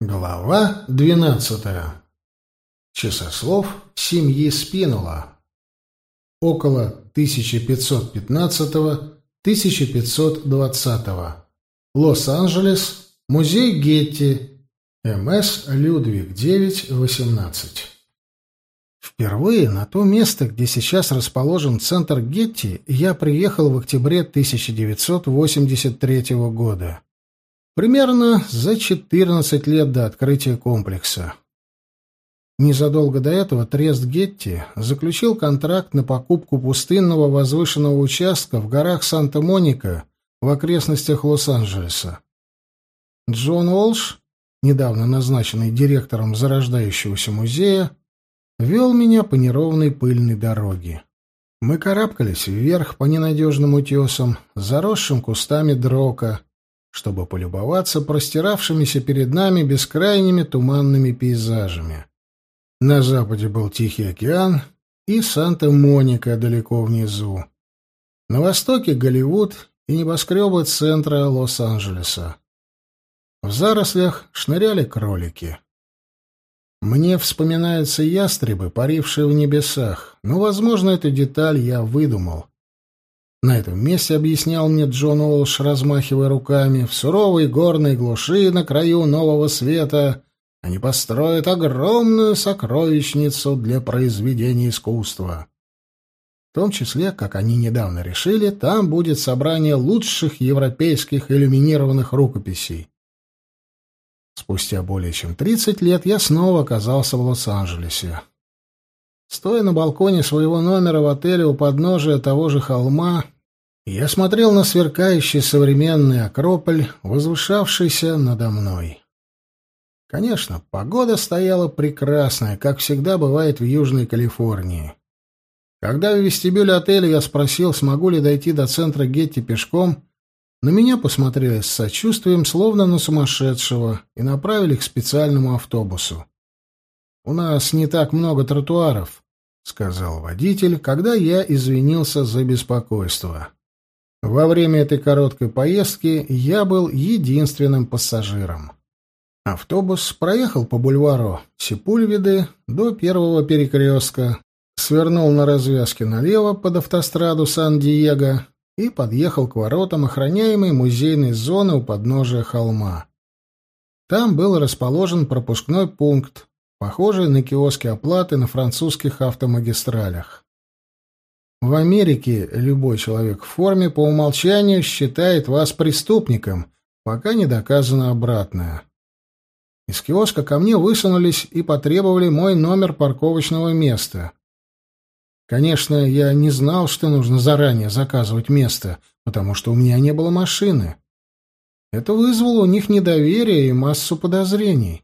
Глава двенадцатая. Часослов семьи Спинула. Около 1515-1520. Лос-Анджелес. Музей Гетти. МС Людвиг 9-18. Впервые на то место, где сейчас расположен центр Гетти, я приехал в октябре 1983 года. Примерно за 14 лет до открытия комплекса. Незадолго до этого Трест Гетти заключил контракт на покупку пустынного возвышенного участка в горах Санта-Моника в окрестностях Лос-Анджелеса. Джон Уолш, недавно назначенный директором зарождающегося музея, вел меня по неровной пыльной дороге. Мы карабкались вверх по ненадежным утесам, заросшим кустами дрока, чтобы полюбоваться простиравшимися перед нами бескрайними туманными пейзажами. На западе был Тихий океан и Санта-Моника далеко внизу. На востоке — Голливуд и небоскребы центра Лос-Анджелеса. В зарослях шныряли кролики. Мне вспоминаются ястребы, парившие в небесах, но, возможно, эту деталь я выдумал. На этом месте объяснял мне Джон Уолш, размахивая руками, в суровой горной глуши на краю нового света они построят огромную сокровищницу для произведения искусства. В том числе, как они недавно решили, там будет собрание лучших европейских иллюминированных рукописей. Спустя более чем 30 лет я снова оказался в Лос-Анджелесе. Стоя на балконе своего номера в отеле у подножия того же холма, я смотрел на сверкающий современный Акрополь, возвышавшийся надо мной. Конечно, погода стояла прекрасная, как всегда бывает в Южной Калифорнии. Когда в вестибюле отеля я спросил, смогу ли дойти до центра Гетти пешком, на меня посмотрели с сочувствием, словно на сумасшедшего, и направили к специальному автобусу. «У нас не так много тротуаров», — сказал водитель, когда я извинился за беспокойство. Во время этой короткой поездки я был единственным пассажиром. Автобус проехал по бульвару Сепульведы до первого перекрестка, свернул на развязке налево под автостраду Сан-Диего и подъехал к воротам охраняемой музейной зоны у подножия холма. Там был расположен пропускной пункт, похожий на киоски оплаты на французских автомагистралях. В Америке любой человек в форме по умолчанию считает вас преступником, пока не доказано обратное. Из киоска ко мне высунулись и потребовали мой номер парковочного места. Конечно, я не знал, что нужно заранее заказывать место, потому что у меня не было машины. Это вызвало у них недоверие и массу подозрений.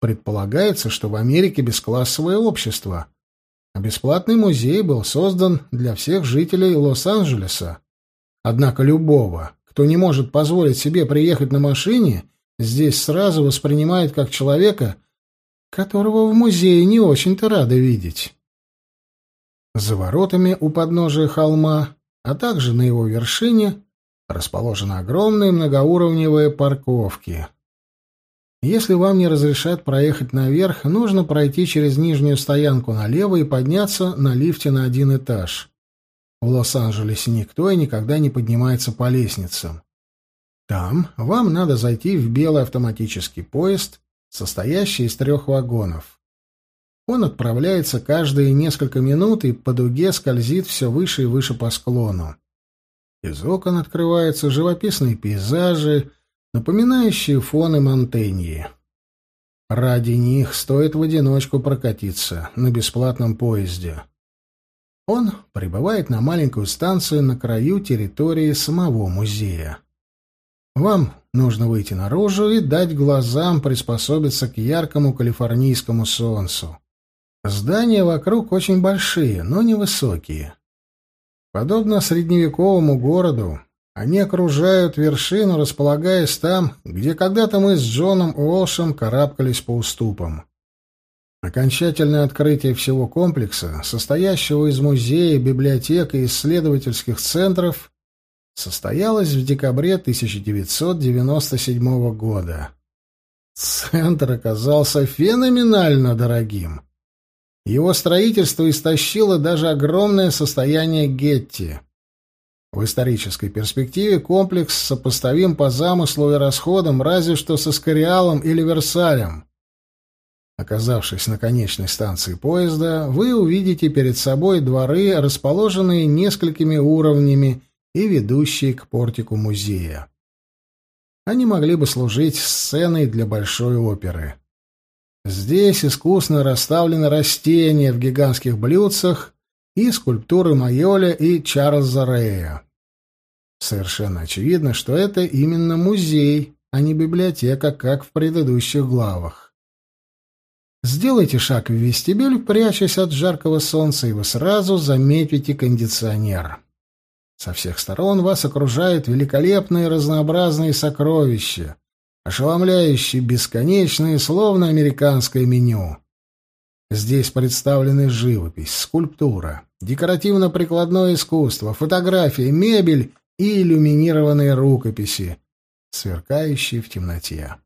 Предполагается, что в Америке бесклассовое общество, а бесплатный музей был создан для всех жителей Лос-Анджелеса. Однако любого, кто не может позволить себе приехать на машине, здесь сразу воспринимают как человека, которого в музее не очень-то рады видеть. За воротами у подножия холма, а также на его вершине, расположены огромные многоуровневые парковки. Если вам не разрешат проехать наверх, нужно пройти через нижнюю стоянку налево и подняться на лифте на один этаж. В Лос-Анджелесе никто и никогда не поднимается по лестницам. Там вам надо зайти в белый автоматический поезд, состоящий из трех вагонов. Он отправляется каждые несколько минут и по дуге скользит все выше и выше по склону. Из окон открываются живописные пейзажи, напоминающие фоны Монтеньи. Ради них стоит в одиночку прокатиться на бесплатном поезде. Он прибывает на маленькую станцию на краю территории самого музея. Вам нужно выйти наружу и дать глазам приспособиться к яркому калифорнийскому солнцу. Здания вокруг очень большие, но невысокие. Подобно средневековому городу, они окружают вершину, располагаясь там, где когда-то мы с Джоном Уолшем карабкались по уступам. Окончательное открытие всего комплекса, состоящего из музея, библиотек и исследовательских центров, состоялось в декабре 1997 года. Центр оказался феноменально дорогим. Его строительство истощило даже огромное состояние Гетти. В исторической перспективе комплекс сопоставим по замыслу и расходам разве что со Скориалом или Версалем. Оказавшись на конечной станции поезда, вы увидите перед собой дворы, расположенные несколькими уровнями и ведущие к портику музея. Они могли бы служить сценой для большой оперы. Здесь искусно расставлены растения в гигантских блюдцах и скульптуры Майоля и Чарльза Рея. Совершенно очевидно, что это именно музей, а не библиотека, как в предыдущих главах. Сделайте шаг в вестибюль, прячась от жаркого солнца, и вы сразу заметите кондиционер. Со всех сторон вас окружают великолепные разнообразные сокровища, ошеломляющие, бесконечные, словно американское меню. Здесь представлены живопись, скульптура, декоративно-прикладное искусство, фотографии, мебель и иллюминированные рукописи, сверкающие в темноте.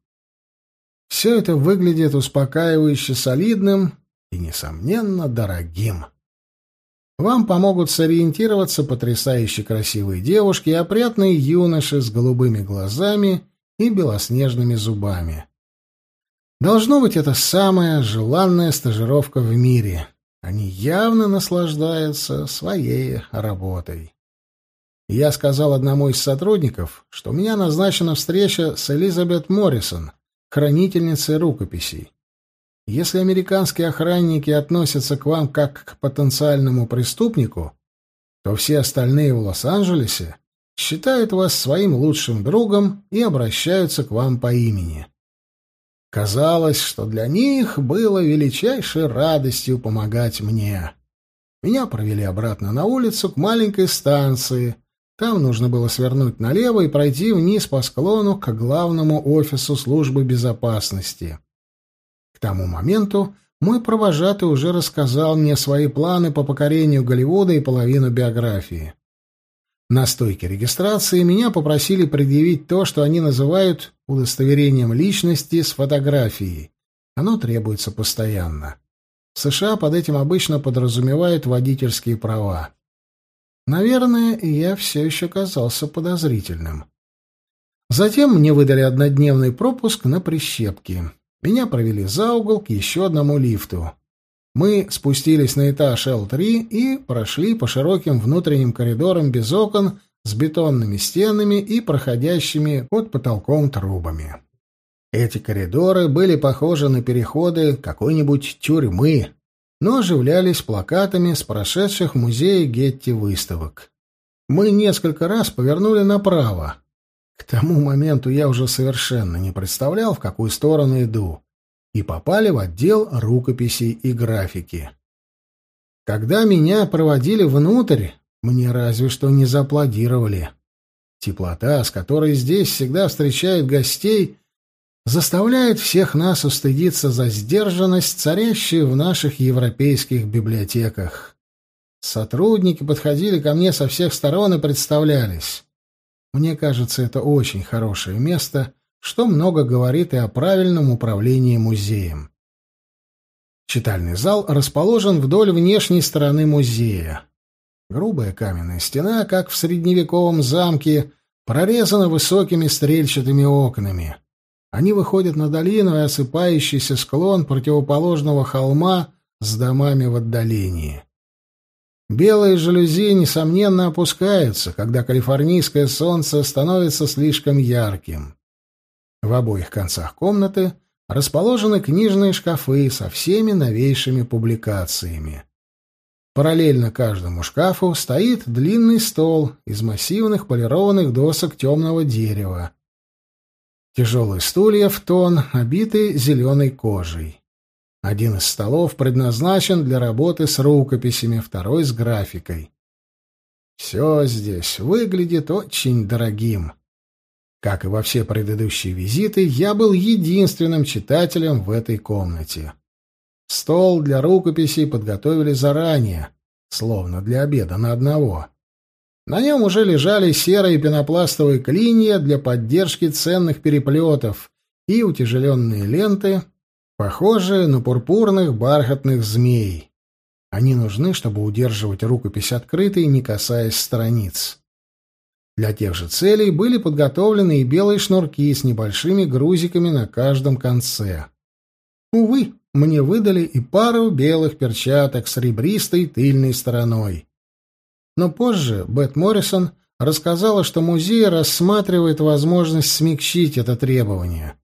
Все это выглядит успокаивающе солидным и, несомненно, дорогим. Вам помогут сориентироваться потрясающе красивые девушки и опрятные юноши с голубыми глазами и белоснежными зубами. Должно быть, это самая желанная стажировка в мире. Они явно наслаждаются своей работой. Я сказал одному из сотрудников, что у меня назначена встреча с Элизабет Моррисон, хранительницей рукописей. Если американские охранники относятся к вам как к потенциальному преступнику, то все остальные в Лос-Анджелесе считают вас своим лучшим другом и обращаются к вам по имени. Казалось, что для них было величайшей радостью помогать мне. Меня провели обратно на улицу к маленькой станции. Там нужно было свернуть налево и пройти вниз по склону к главному офису службы безопасности. К тому моменту мой провожатый уже рассказал мне свои планы по покорению Голливуда и половину биографии. На стойке регистрации меня попросили предъявить то, что они называют удостоверением личности с фотографией. Оно требуется постоянно. В США под этим обычно подразумевают водительские права. Наверное, я все еще казался подозрительным. Затем мне выдали однодневный пропуск на прищепки. Меня провели за угол к еще одному лифту. Мы спустились на этаж Л-3 и прошли по широким внутренним коридорам без окон с бетонными стенами и проходящими под потолком трубами. Эти коридоры были похожи на переходы какой-нибудь тюрьмы, но оживлялись плакатами с прошедших в музее Гетти выставок. Мы несколько раз повернули направо. К тому моменту я уже совершенно не представлял, в какую сторону иду и попали в отдел рукописей и графики. Когда меня проводили внутрь, мне разве что не зааплодировали. Теплота, с которой здесь всегда встречают гостей, заставляет всех нас устыдиться за сдержанность, царящую в наших европейских библиотеках. Сотрудники подходили ко мне со всех сторон и представлялись. Мне кажется, это очень хорошее место, что много говорит и о правильном управлении музеем. Читальный зал расположен вдоль внешней стороны музея. Грубая каменная стена, как в средневековом замке, прорезана высокими стрельчатыми окнами. Они выходят на долину и осыпающийся склон противоположного холма с домами в отдалении. Белые жалюзи, несомненно, опускаются, когда калифорнийское солнце становится слишком ярким. В обоих концах комнаты расположены книжные шкафы со всеми новейшими публикациями. Параллельно каждому шкафу стоит длинный стол из массивных полированных досок темного дерева. Тяжелые стулья в тон, обиты зеленой кожей. Один из столов предназначен для работы с рукописями, второй — с графикой. Все здесь выглядит очень дорогим. Как и во все предыдущие визиты, я был единственным читателем в этой комнате. Стол для рукописей подготовили заранее, словно для обеда на одного. На нем уже лежали серые пенопластовые клинья для поддержки ценных переплетов и утяжеленные ленты, похожие на пурпурных бархатных змей. Они нужны, чтобы удерживать рукопись открытой, не касаясь страниц. Для тех же целей были подготовлены и белые шнурки с небольшими грузиками на каждом конце. Увы, мне выдали и пару белых перчаток с ребристой тыльной стороной. Но позже Бет Моррисон рассказала, что музей рассматривает возможность смягчить это требование.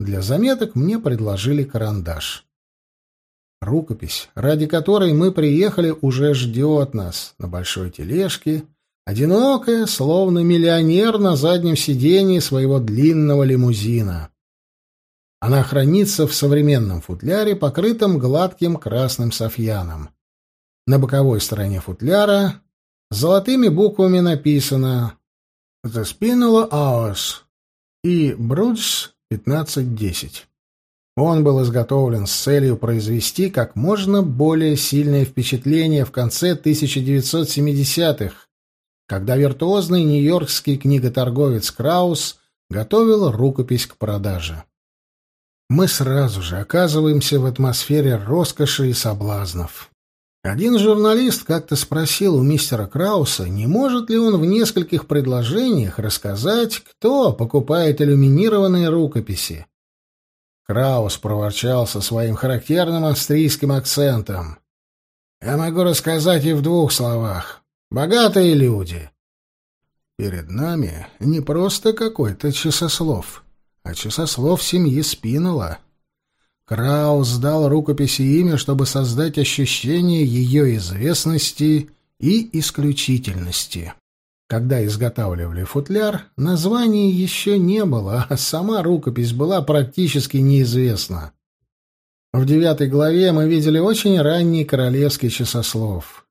Для заметок мне предложили карандаш. Рукопись, ради которой мы приехали, уже ждет нас на большой тележке, одинокая, словно миллионер на заднем сидении своего длинного лимузина. Она хранится в современном футляре, покрытом гладким красным софьяном. На боковой стороне футляра золотыми буквами написано «The Spinula Hours» и «Bruges 1510». Он был изготовлен с целью произвести как можно более сильное впечатление в конце 1970-х, когда виртуозный нью-йоркский книготорговец Краус готовил рукопись к продаже мы сразу же оказываемся в атмосфере роскоши и соблазнов. Один журналист как-то спросил у мистера Крауса, не может ли он в нескольких предложениях рассказать, кто покупает иллюминированные рукописи. Краус проворчал со своим характерным австрийским акцентом. «Я могу рассказать и в двух словах. Богатые люди». Перед нами не просто какой-то часослов а часослов семьи Спинола. Краус дал рукописи имя, чтобы создать ощущение ее известности и исключительности. Когда изготавливали футляр, названия еще не было, а сама рукопись была практически неизвестна. В девятой главе мы видели очень ранний королевский часослов.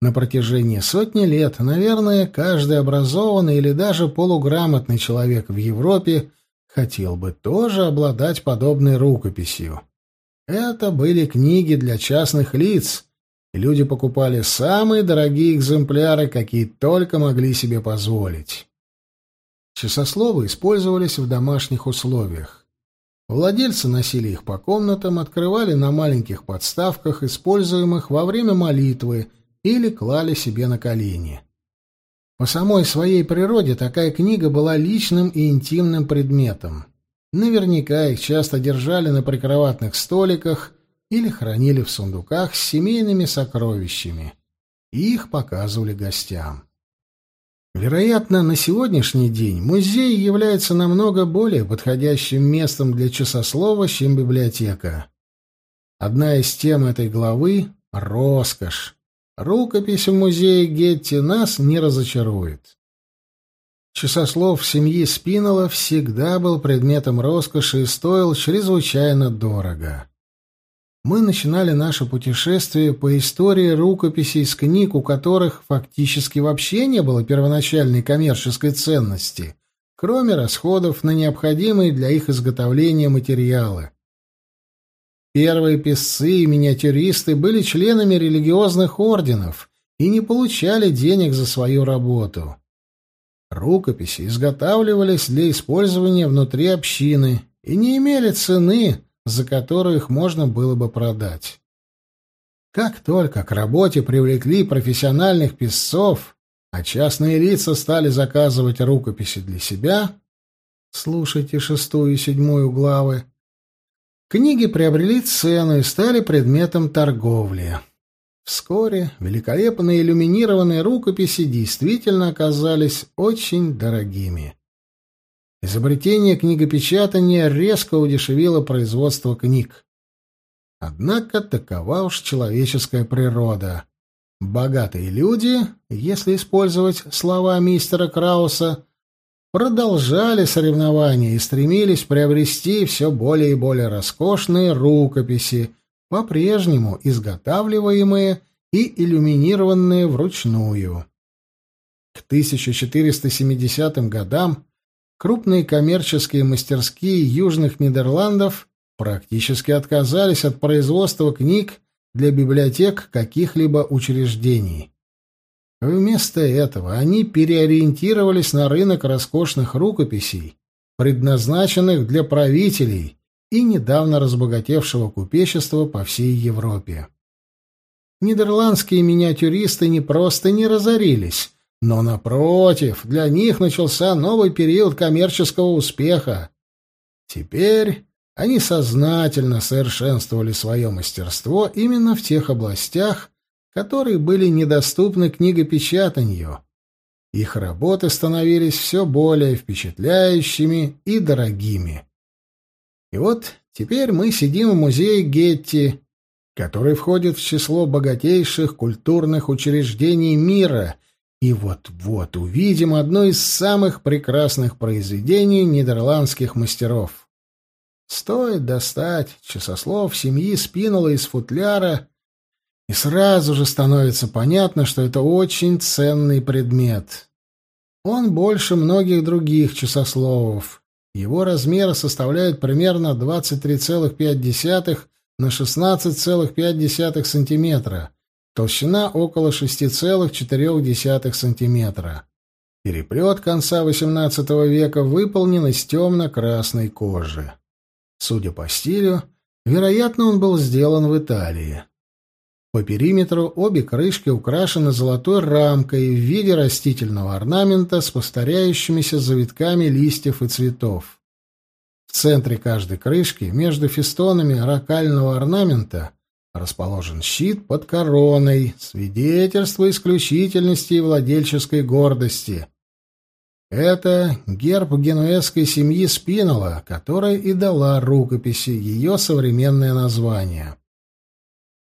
На протяжении сотни лет, наверное, каждый образованный или даже полуграмотный человек в Европе – хотел бы тоже обладать подобной рукописью. Это были книги для частных лиц, люди покупали самые дорогие экземпляры, какие только могли себе позволить. Часословы использовались в домашних условиях. Владельцы носили их по комнатам, открывали на маленьких подставках, используемых во время молитвы, или клали себе на колени. По самой своей природе такая книга была личным и интимным предметом. Наверняка их часто держали на прикроватных столиках или хранили в сундуках с семейными сокровищами. И их показывали гостям. Вероятно, на сегодняшний день музей является намного более подходящим местом для часослова, чем библиотека. Одна из тем этой главы — роскошь. Рукопись в музее Гетти нас не разочарует. Часослов семьи Спинола всегда был предметом роскоши и стоил чрезвычайно дорого. Мы начинали наше путешествие по истории рукописей из книг, у которых фактически вообще не было первоначальной коммерческой ценности, кроме расходов на необходимые для их изготовления материалы. Первые писцы и миниатюристы были членами религиозных орденов и не получали денег за свою работу. Рукописи изготавливались для использования внутри общины и не имели цены, за которую их можно было бы продать. Как только к работе привлекли профессиональных писцов, а частные лица стали заказывать рукописи для себя, слушайте шестую и седьмую главы, Книги приобрели цену и стали предметом торговли. Вскоре великолепные иллюминированные рукописи действительно оказались очень дорогими. Изобретение книгопечатания резко удешевило производство книг. Однако такова уж человеческая природа. Богатые люди, если использовать слова мистера Крауса, продолжали соревнования и стремились приобрести все более и более роскошные рукописи, по-прежнему изготавливаемые и иллюминированные вручную. К 1470 годам крупные коммерческие мастерские южных Нидерландов практически отказались от производства книг для библиотек каких-либо учреждений. Вместо этого они переориентировались на рынок роскошных рукописей предназначенных для правителей и недавно разбогатевшего купечества по всей Европе. Нидерландские миниатюристы не просто не разорились, но, напротив, для них начался новый период коммерческого успеха. Теперь они сознательно совершенствовали свое мастерство именно в тех областях, которые были недоступны книгопечатанию. Их работы становились все более впечатляющими и дорогими. И вот теперь мы сидим в музее Гетти, который входит в число богатейших культурных учреждений мира, и вот-вот увидим одно из самых прекрасных произведений нидерландских мастеров. Стоит достать часослов семьи Спинола из футляра, и сразу же становится понятно, что это очень ценный предмет. Он больше многих других часословов. Его размеры составляют примерно 23,5 на 16,5 сантиметра, толщина около 6,4 сантиметра. Переплет конца XVIII века выполнен из темно-красной кожи. Судя по стилю, вероятно, он был сделан в Италии. По периметру обе крышки украшены золотой рамкой в виде растительного орнамента с повторяющимися завитками листьев и цветов. В центре каждой крышки, между фестонами ракального орнамента, расположен щит под короной, свидетельство исключительности и владельческой гордости. Это герб генуэзской семьи Спинола, которая и дала рукописи ее современное название.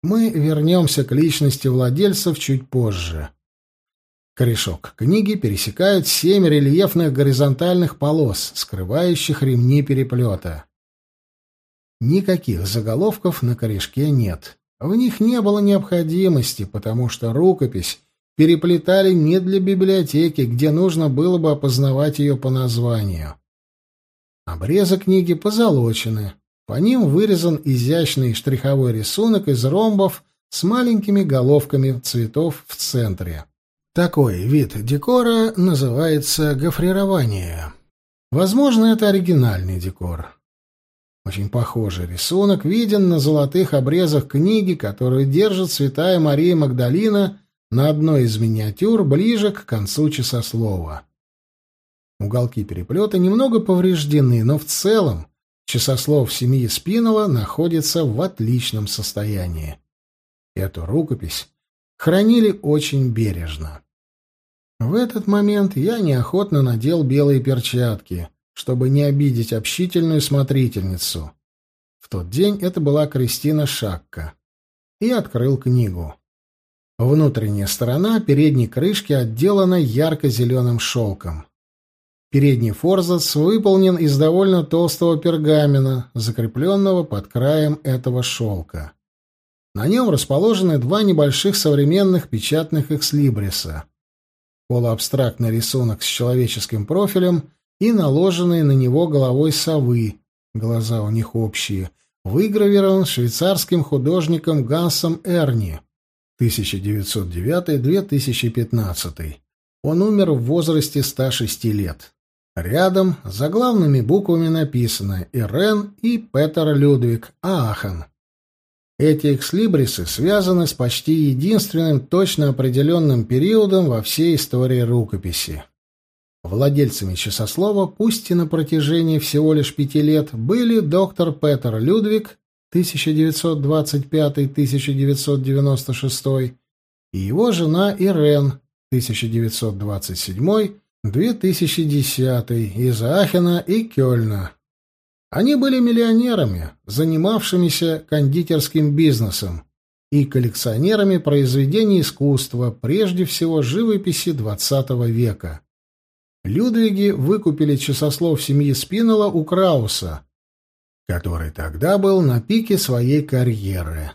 Мы вернемся к личности владельцев чуть позже. Корешок книги пересекают семь рельефных горизонтальных полос, скрывающих ремни переплета. Никаких заголовков на корешке нет. В них не было необходимости, потому что рукопись переплетали не для библиотеки, где нужно было бы опознавать ее по названию. Обрезы книги позолочены. По ним вырезан изящный штриховой рисунок из ромбов с маленькими головками цветов в центре. Такой вид декора называется гофрирование. Возможно, это оригинальный декор. Очень похожий рисунок виден на золотых обрезах книги, которую держит святая Мария Магдалина на одной из миниатюр ближе к концу часослова. Уголки переплета немного повреждены, но в целом часослов семьи Спинова находится в отличном состоянии. Эту рукопись хранили очень бережно. В этот момент я неохотно надел белые перчатки, чтобы не обидеть общительную смотрительницу. В тот день это была Кристина Шакка. И открыл книгу. Внутренняя сторона передней крышки отделана ярко-зеленым шелком. Передний форзац выполнен из довольно толстого пергамена, закрепленного под краем этого шелка. На нем расположены два небольших современных печатных экслибриса. Полуабстрактный рисунок с человеческим профилем и наложенный на него головой совы, глаза у них общие, выгравирован швейцарским художником Гансом Эрни 1909-2015. Он умер в возрасте 106 лет. Рядом заглавными буквами написано «Ирен» и «Петер Людвиг Аахен». Эти экслибрисы связаны с почти единственным точно определенным периодом во всей истории рукописи. Владельцами часослова, пусть и на протяжении всего лишь пяти лет, были доктор Петер Людвиг 1925-1996 и его жена Ирен 1927-2010 из Ахена и Кёльна. Они были миллионерами, занимавшимися кондитерским бизнесом и коллекционерами произведений искусства, прежде всего живописи XX века. Людвиги выкупили часослов семьи Спинола у Крауса, который тогда был на пике своей карьеры.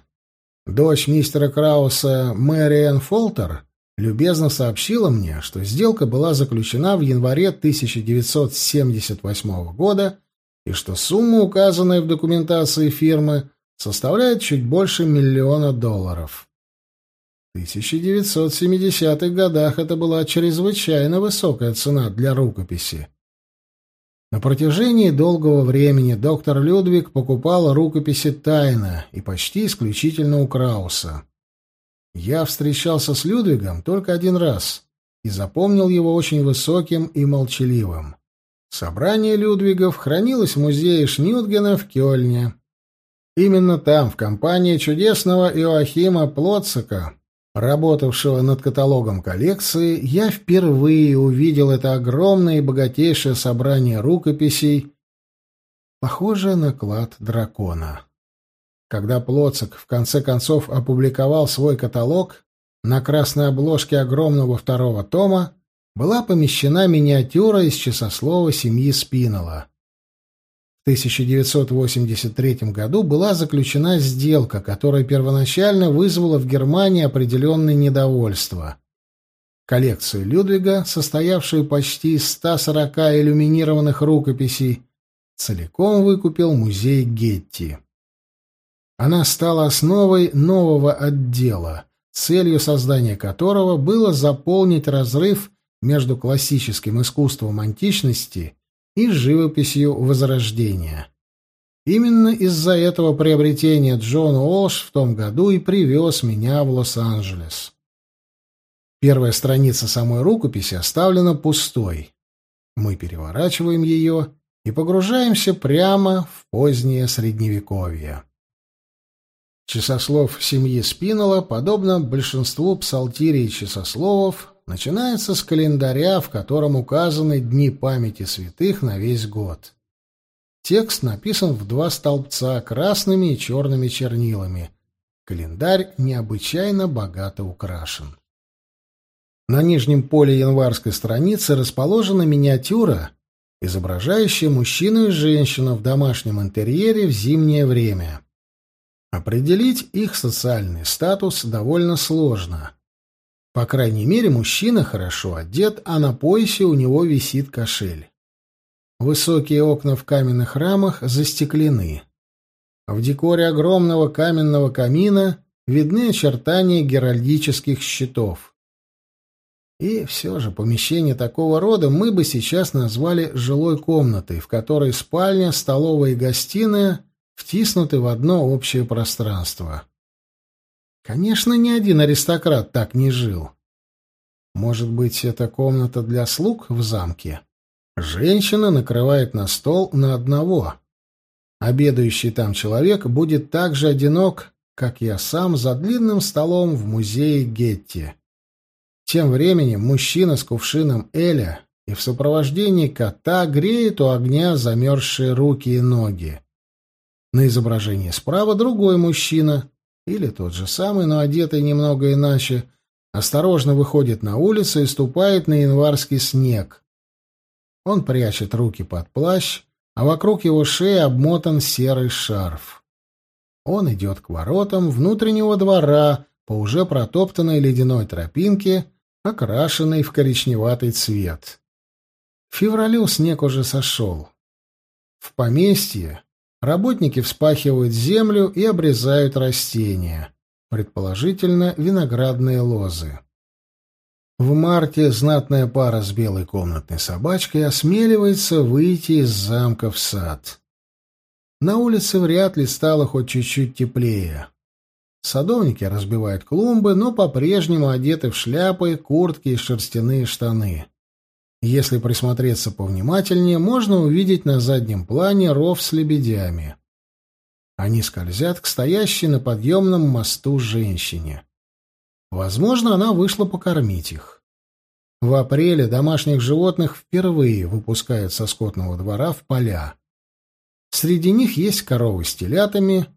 Дочь мистера Крауса, Мэриэн Фолтер, любезно сообщила мне, что сделка была заключена в январе 1978 года и что сумма, указанная в документации фирмы, составляет чуть больше миллиона долларов. В 1970-х годах это была чрезвычайно высокая цена для рукописи. На протяжении долгого времени доктор Людвиг покупал рукописи тайно и почти исключительно у Крауса. Я встречался с Людвигом только один раз и запомнил его очень высоким и молчаливым. Собрание Людвигов хранилось в музее Шнютгена в Кёльне. Именно там, в компании чудесного Иоахима Плотцека, работавшего над каталогом коллекции, я впервые увидел это огромное и богатейшее собрание рукописей, похожее на клад дракона. Когда Плоцек в конце концов опубликовал свой каталог, на красной обложке огромного второго тома была помещена миниатюра из часослова семьи Спинола. В 1983 году была заключена сделка, которая первоначально вызвала в Германии определенное недовольство. Коллекцию Людвига, состоявшую почти из 140 иллюминированных рукописей, целиком выкупил музей Гетти. Она стала основой нового отдела, целью создания которого было заполнить разрыв между классическим искусством античности и живописью Возрождения. Именно из-за этого приобретения Джон Уолш в том году и привез меня в Лос-Анджелес. Первая страница самой рукописи оставлена пустой. Мы переворачиваем ее и погружаемся прямо в позднее Средневековье. Часослов семьи Спинола, подобно большинству псалтирий часословов, начинается с календаря, в котором указаны дни памяти святых на весь год. Текст написан в два столбца красными и черными чернилами. Календарь необычайно богато украшен. На нижнем поле январской страницы расположена миниатюра, изображающая мужчину и женщину в домашнем интерьере в зимнее время. Определить их социальный статус довольно сложно. По крайней мере, мужчина хорошо одет, а на поясе у него висит кошель. Высокие окна в каменных рамах застеклены. В декоре огромного каменного камина видны очертания геральдических щитов. И все же помещение такого рода мы бы сейчас назвали жилой комнатой, в которой спальня, столовая и гостиная втиснуты в одно общее пространство. Конечно, ни один аристократ так не жил. Может быть, это комната для слуг в замке? Женщина накрывает на стол на одного. Обедающий там человек будет так же одинок, как я сам за длинным столом в музее Гетти. Тем временем мужчина с кувшином Эля и в сопровождении кота греет у огня замерзшие руки и ноги. На изображении справа другой мужчина, или тот же самый, но одетый немного иначе, осторожно выходит на улицу и ступает на январский снег. Он прячет руки под плащ, а вокруг его шеи обмотан серый шарф. Он идет к воротам внутреннего двора по уже протоптанной ледяной тропинке, окрашенной в коричневатый цвет. В февралю снег уже сошел. В поместье Работники вспахивают землю и обрезают растения, предположительно виноградные лозы. В марте знатная пара с белой комнатной собачкой осмеливается выйти из замка в сад. На улице вряд ли стало хоть чуть-чуть теплее. Садовники разбивают клумбы, но по-прежнему одеты в шляпы, куртки и шерстяные штаны. Если присмотреться повнимательнее, можно увидеть на заднем плане ров с лебедями. Они скользят к стоящей на подъемном мосту женщине. Возможно, она вышла покормить их. В апреле домашних животных впервые выпускают со скотного двора в поля. Среди них есть коровы с телятами,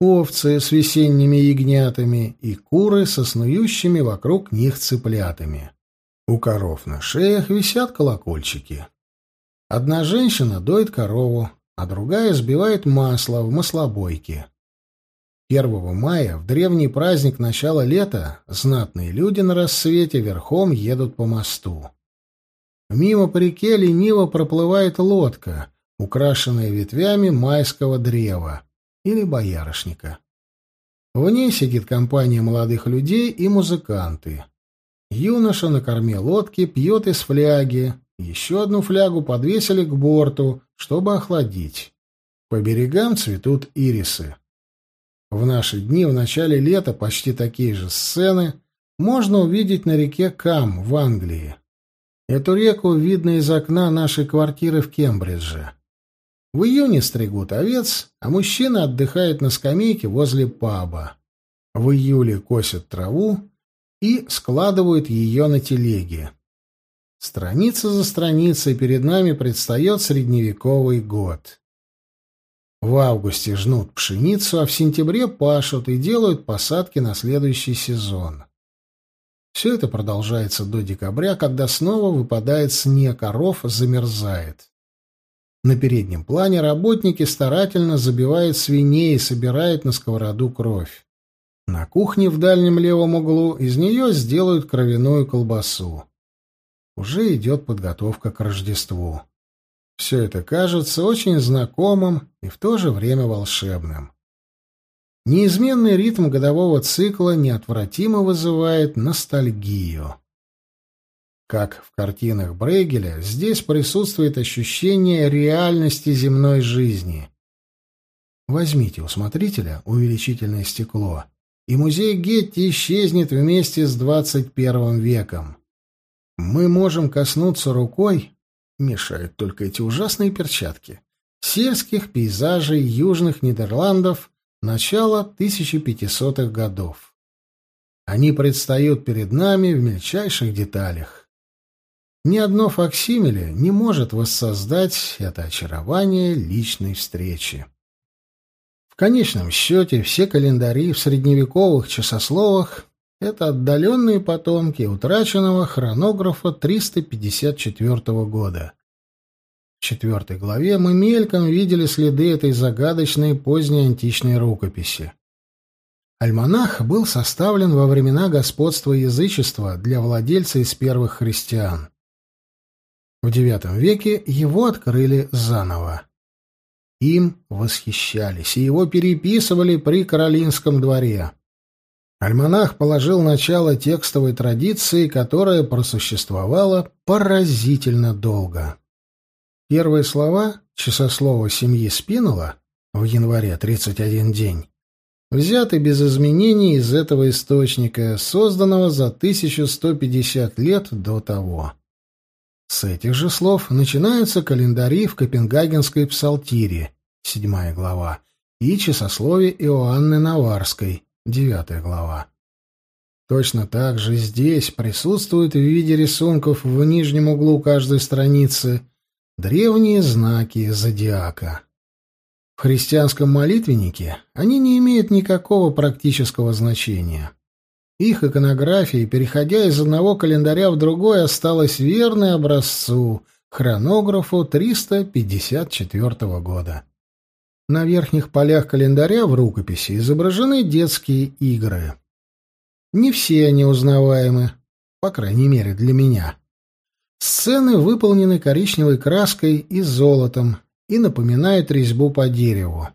овцы с весенними ягнятами и куры со снующими вокруг них цыплятами. У коров на шеях висят колокольчики. Одна женщина доит корову, а другая сбивает масло в маслобойке. 1 мая, в древний праздник начала лета, знатные люди на рассвете верхом едут по мосту. Мимо по реке лениво проплывает лодка, украшенная ветвями майского древа или боярышника. В ней сидит компания молодых людей и музыканты. Юноша на корме лодки пьет из фляги, еще одну флягу подвесили к борту, чтобы охладить. По берегам цветут ирисы. В наши дни, в начале лета, почти такие же сцены можно увидеть на реке Кам в Англии. Эту реку видно из окна нашей квартиры в Кембридже. В июне стригут овец, а мужчины отдыхают на скамейке возле паба. В июле косят траву и складывают ее на телеги. Страница за страницей перед нами предстает средневековый год. В августе жнут пшеницу, а в сентябре пашут и делают посадки на следующий сезон. Все это продолжается до декабря, когда снова выпадает снег, а ров замерзает. На переднем плане работники старательно забивают свиней и собирают на сковороду кровь. На кухне в дальнем левом углу из нее сделают кровяную колбасу. Уже идет подготовка к Рождеству. Все это кажется очень знакомым и в то же время волшебным. Неизменный ритм годового цикла неотвратимо вызывает ностальгию. Как в картинах Брейгеля, здесь присутствует ощущение реальности земной жизни. Возьмите у смотрителя увеличительное стекло, и музей Гетти исчезнет вместе с 21 веком. Мы можем коснуться рукой Мешают только эти ужасные перчатки. Сельских пейзажей южных Нидерландов начала 1500-х годов. Они предстают перед нами в мельчайших деталях. Ни одно факсимиле не может воссоздать это очарование личной встречи. Конечном счете все календари в средневековых часословах это отдаленные потомки утраченного хронографа 354 года. В четвертой главе мы мельком видели следы этой загадочной поздней античной рукописи. Альманах был составлен во времена господства язычества для владельца из первых христиан. В IX веке его открыли заново. Им восхищались, и его переписывали при Каролинском дворе. Альманах положил начало текстовой традиции, которая просуществовала поразительно долго. Первые слова часослова семьи Спинола в январе 31 день взяты без изменений из этого источника, созданного за 1150 лет до того. С этих же слов начинаются календари в Копенгагенской псалтире, седьмая глава, и часословие Иоанны Наварской, Девятая глава. Точно так же здесь присутствуют в виде рисунков в нижнем углу каждой страницы древние знаки зодиака. В христианском молитвеннике они не имеют никакого практического значения. Их иконография, переходя из одного календаря в другой, осталась верной образцу, хронографу 354 года. На верхних полях календаря в рукописи изображены детские игры. Не все они узнаваемы, по крайней мере для меня. Сцены выполнены коричневой краской и золотом и напоминают резьбу по дереву.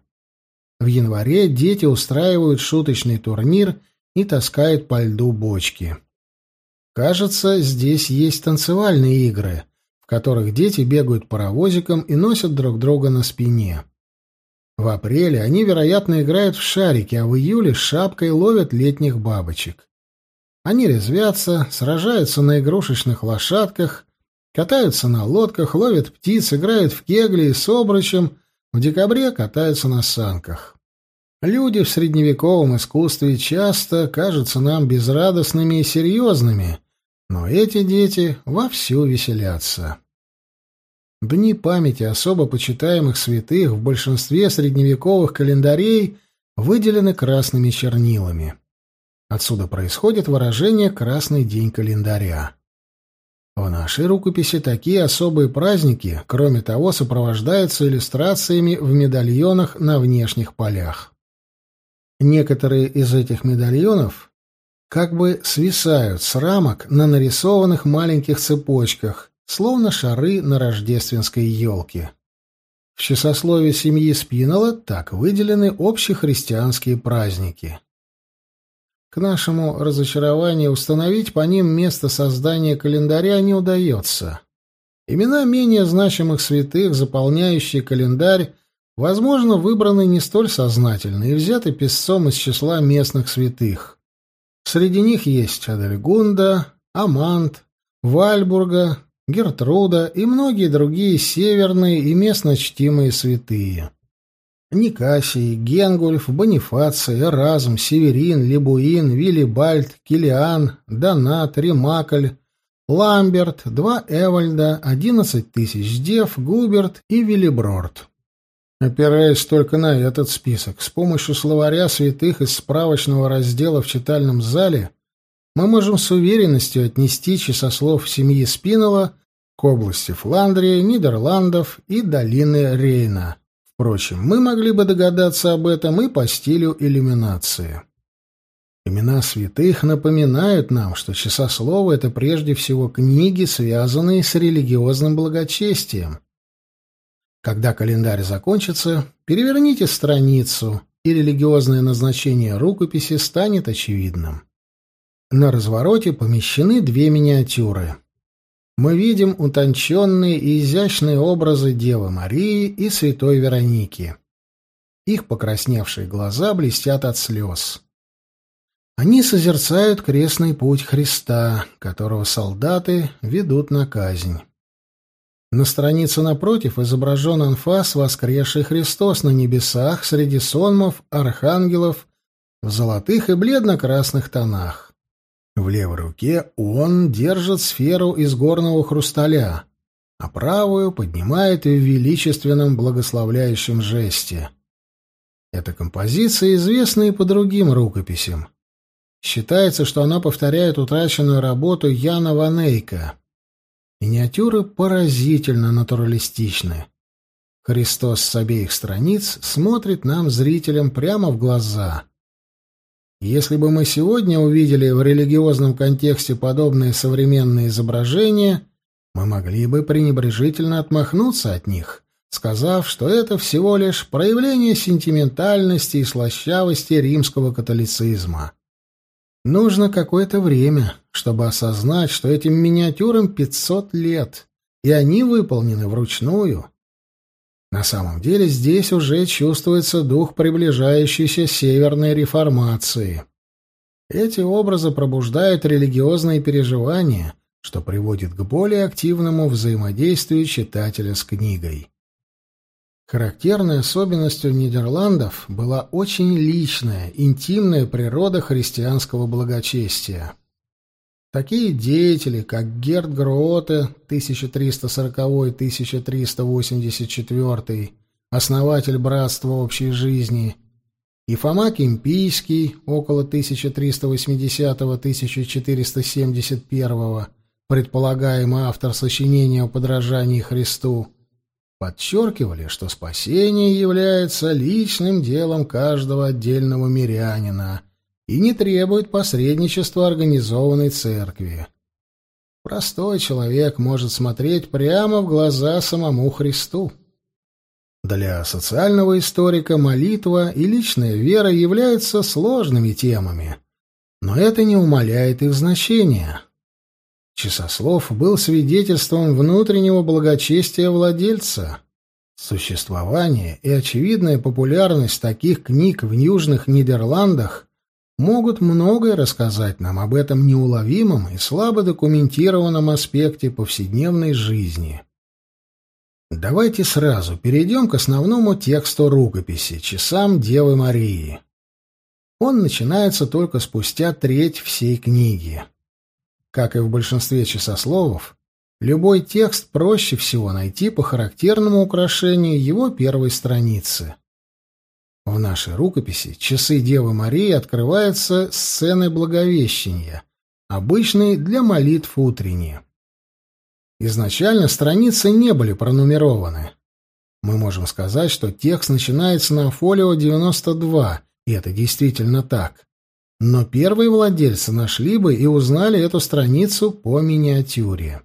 В январе дети устраивают шуточный турнир и таскают по льду бочки. Кажется, здесь есть танцевальные игры, в которых дети бегают паровозиком и носят друг друга на спине. В апреле они, вероятно, играют в шарики, а в июле шапкой ловят летних бабочек. Они резвятся, сражаются на игрушечных лошадках, катаются на лодках, ловят птиц, играют в кегли и с обручем, в декабре катаются на санках. Люди в средневековом искусстве часто кажутся нам безрадостными и серьезными, но эти дети вовсю веселятся. Дни памяти особо почитаемых святых в большинстве средневековых календарей выделены красными чернилами. Отсюда происходит выражение «красный день календаря». В нашей рукописи такие особые праздники, кроме того, сопровождаются иллюстрациями в медальонах на внешних полях. Некоторые из этих медальонов как бы свисают с рамок на нарисованных маленьких цепочках, словно шары на рождественской елке. В часослове семьи Спинола так выделены общехристианские праздники. К нашему разочарованию установить по ним место создания календаря не удается. Имена менее значимых святых, заполняющие календарь, возможно, выбраны не столь сознательно и взяты песцом из числа местных святых. Среди них есть Адельгунда, Амант, Вальбурга, Гертруда и многие другие северные и местно чтимые святые. Никасий, Генгульф, Бонифаций, Эразм, Северин, Лебуин, Виллибальд, Килиан, Донат, Ремакль, Ламберт, два Эвальда, одиннадцать тысяч дев, Губерт и Виллиброрд. Опираясь только на этот список, с помощью словаря святых из справочного раздела в читальном зале, мы можем с уверенностью отнести часослов семьи Спинала к области Фландрии, Нидерландов и долины Рейна. Впрочем, мы могли бы догадаться об этом и по стилю иллюминации. Имена святых напоминают нам, что часословы — это прежде всего книги, связанные с религиозным благочестием. Когда календарь закончится, переверните страницу, и религиозное назначение рукописи станет очевидным. На развороте помещены две миниатюры. Мы видим утонченные и изящные образы Девы Марии и Святой Вероники. Их покрасневшие глаза блестят от слез. Они созерцают крестный путь Христа, которого солдаты ведут на казнь. На странице напротив изображен анфас воскресший Христос на небесах среди сонмов, архангелов в золотых и бледно-красных тонах. В левой руке он держит сферу из горного хрусталя, а правую поднимает в величественном благословляющем жесте. Эта композиция известна и по другим рукописям. Считается, что она повторяет утраченную работу Яна Ванейка. Миниатюры поразительно натуралистичны. Христос с обеих страниц смотрит нам, зрителям, прямо в глаза. Если бы мы сегодня увидели в религиозном контексте подобные современные изображения, мы могли бы пренебрежительно отмахнуться от них, сказав, что это всего лишь проявление сентиментальности и слащавости римского католицизма. Нужно какое-то время, чтобы осознать, что этим миниатюрам 500 лет, и они выполнены вручную. На самом деле здесь уже чувствуется дух приближающейся северной реформации. Эти образы пробуждают религиозные переживания, что приводит к более активному взаимодействию читателя с книгой. Характерной особенностью Нидерландов была очень личная, интимная природа христианского благочестия. Такие деятели, как Герд Грооте 1340-1384, основатель Братства общей жизни, и Фома Кемпийский около 1380-1471, предполагаемый автор сочинения о подражании Христу, подчеркивали, что спасение является личным делом каждого отдельного мирянина и не требует посредничества организованной церкви. Простой человек может смотреть прямо в глаза самому Христу. Для социального историка молитва и личная вера являются сложными темами, но это не умаляет их значения. Часослов был свидетельством внутреннего благочестия владельца. Существование и очевидная популярность таких книг в Южных Нидерландах могут многое рассказать нам об этом неуловимом и слабо документированном аспекте повседневной жизни. Давайте сразу перейдем к основному тексту рукописи «Часам Девы Марии». Он начинается только спустя треть всей книги. Как и в большинстве часословов, любой текст проще всего найти по характерному украшению его первой страницы. В нашей рукописи «Часы Девы Марии» открываются сцены Благовещения, обычные для молитв утренние. Изначально страницы не были пронумерованы. Мы можем сказать, что текст начинается на фолио 92, и это действительно так. Но первые владельцы нашли бы и узнали эту страницу по миниатюре.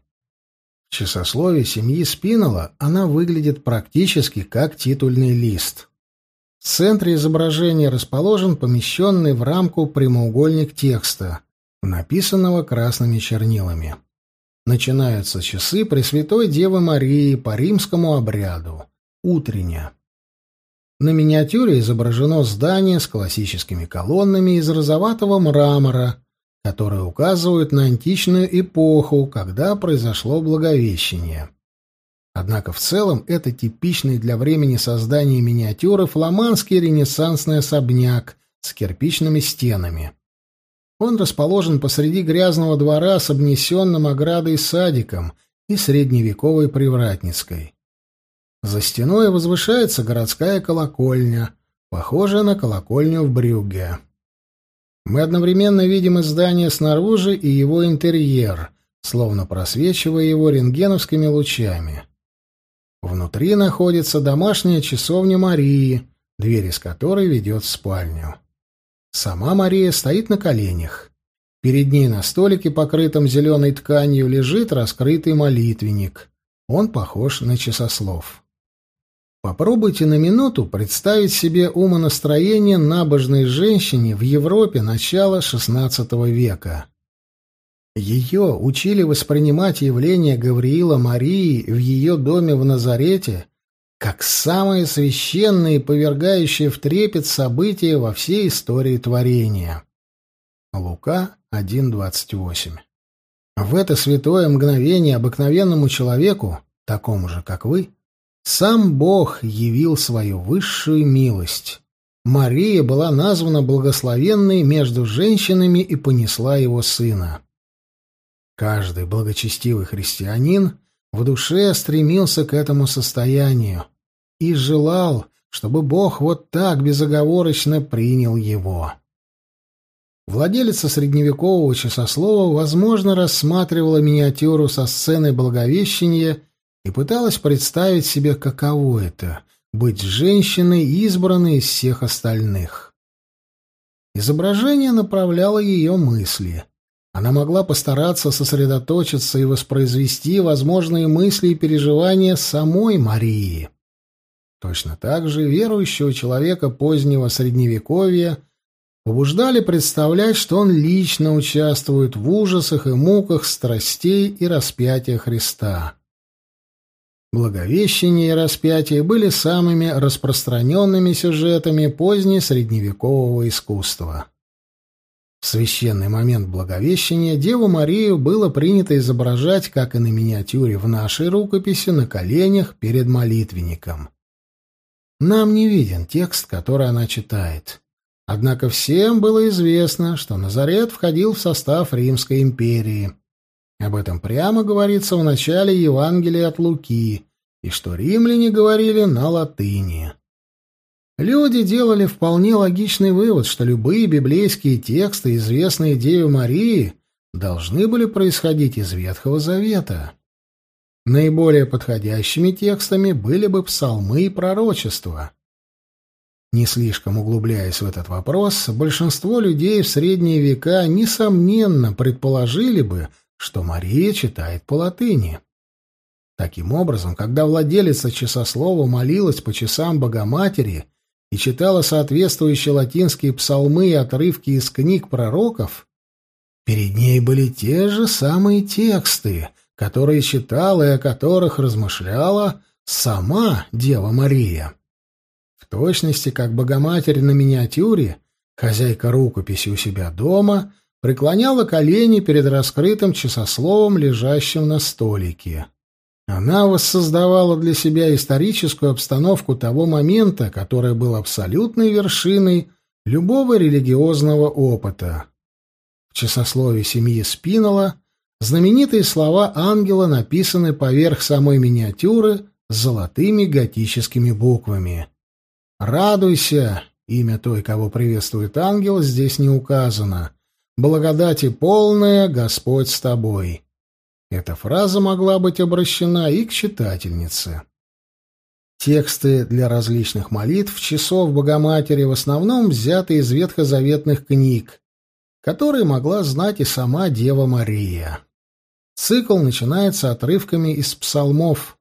В часословии семьи Спинола она выглядит практически как титульный лист. В центре изображения расположен помещенный в рамку прямоугольник текста, написанного красными чернилами. начинаются часы Пресвятой Девы Марии по римскому обряду, утрення. На миниатюре изображено здание с классическими колоннами из розоватого мрамора, которые указывают на античную эпоху, когда произошло Благовещение. Однако в целом это типичный для времени создания миниатюры фламандский ренессансный особняк с кирпичными стенами. Он расположен посреди грязного двора с обнесенным оградой садиком и средневековой привратницкой. За стеной возвышается городская колокольня, похожая на колокольню в Брюгге. Мы одновременно видим и здание снаружи, и его интерьер, словно просвечивая его рентгеновскими лучами. Внутри находится домашняя часовня Марии, дверь из которой ведет в спальню. Сама Мария стоит на коленях. Перед ней на столике, покрытом зеленой тканью, лежит раскрытый молитвенник. Он похож на часослов. Попробуйте на минуту представить себе умонастроение набожной женщине в Европе начала XVI века. Ее учили воспринимать явление Гавриила Марии в ее доме в Назарете как самое священное и повергающее в трепет событие во всей истории творения. Лука 1.28 В это святое мгновение обыкновенному человеку, такому же, как вы, сам Бог явил свою высшую милость. Мария была названа благословенной между женщинами и понесла его сына. Каждый благочестивый христианин в душе стремился к этому состоянию и желал, чтобы Бог вот так безоговорочно принял его. Владелица средневекового часослова, возможно, рассматривала миниатюру со сцены Благовещения и пыталась представить себе, каково это — быть женщиной, избранной из всех остальных. Изображение направляло ее мысли. Она могла постараться сосредоточиться и воспроизвести возможные мысли и переживания самой Марии. Точно так же верующего человека позднего Средневековья побуждали представлять, что он лично участвует в ужасах и муках страстей и распятия Христа. Благовещение и распятие были самыми распространенными сюжетами позднесредневекового искусства. В священный момент Благовещения Деву Марию было принято изображать, как и на миниатюре в нашей рукописи, на коленях перед молитвенником. Нам не виден текст, который она читает. Однако всем было известно, что Назарет входил в состав Римской империи. Об этом прямо говорится в начале Евангелия от Луки, и что римляне говорили на латыни. Люди делали вполне логичный вывод, что любые библейские тексты, известные Деве Марии, должны были происходить из Ветхого Завета. Наиболее подходящими текстами были бы псалмы и пророчества. Не слишком углубляясь в этот вопрос, большинство людей в средние века, несомненно, предположили бы, что Мария читает по латыни. Таким образом, когда владелица часослова молилась по часам Богоматери и читала соответствующие латинские псалмы и отрывки из книг пророков, перед ней были те же самые тексты, которые читала и о которых размышляла сама Дева Мария. В точности, как Богоматерь на миниатюре, хозяйка рукописи у себя дома — преклоняла колени перед раскрытым часословом, лежащим на столике. Она воссоздавала для себя историческую обстановку того момента, который был абсолютной вершиной любого религиозного опыта. В часослове семьи Спинола знаменитые слова ангела написаны поверх самой миниатюры золотыми готическими буквами. «Радуйся!» — имя той, кого приветствует ангел, здесь не указано — благодати полная, Господь с тобой». Эта фраза могла быть обращена и к читательнице. Тексты для различных молитв часов Богоматери в основном взяты из ветхозаветных книг, которые могла знать и сама Дева Мария. Цикл начинается отрывками из псалмов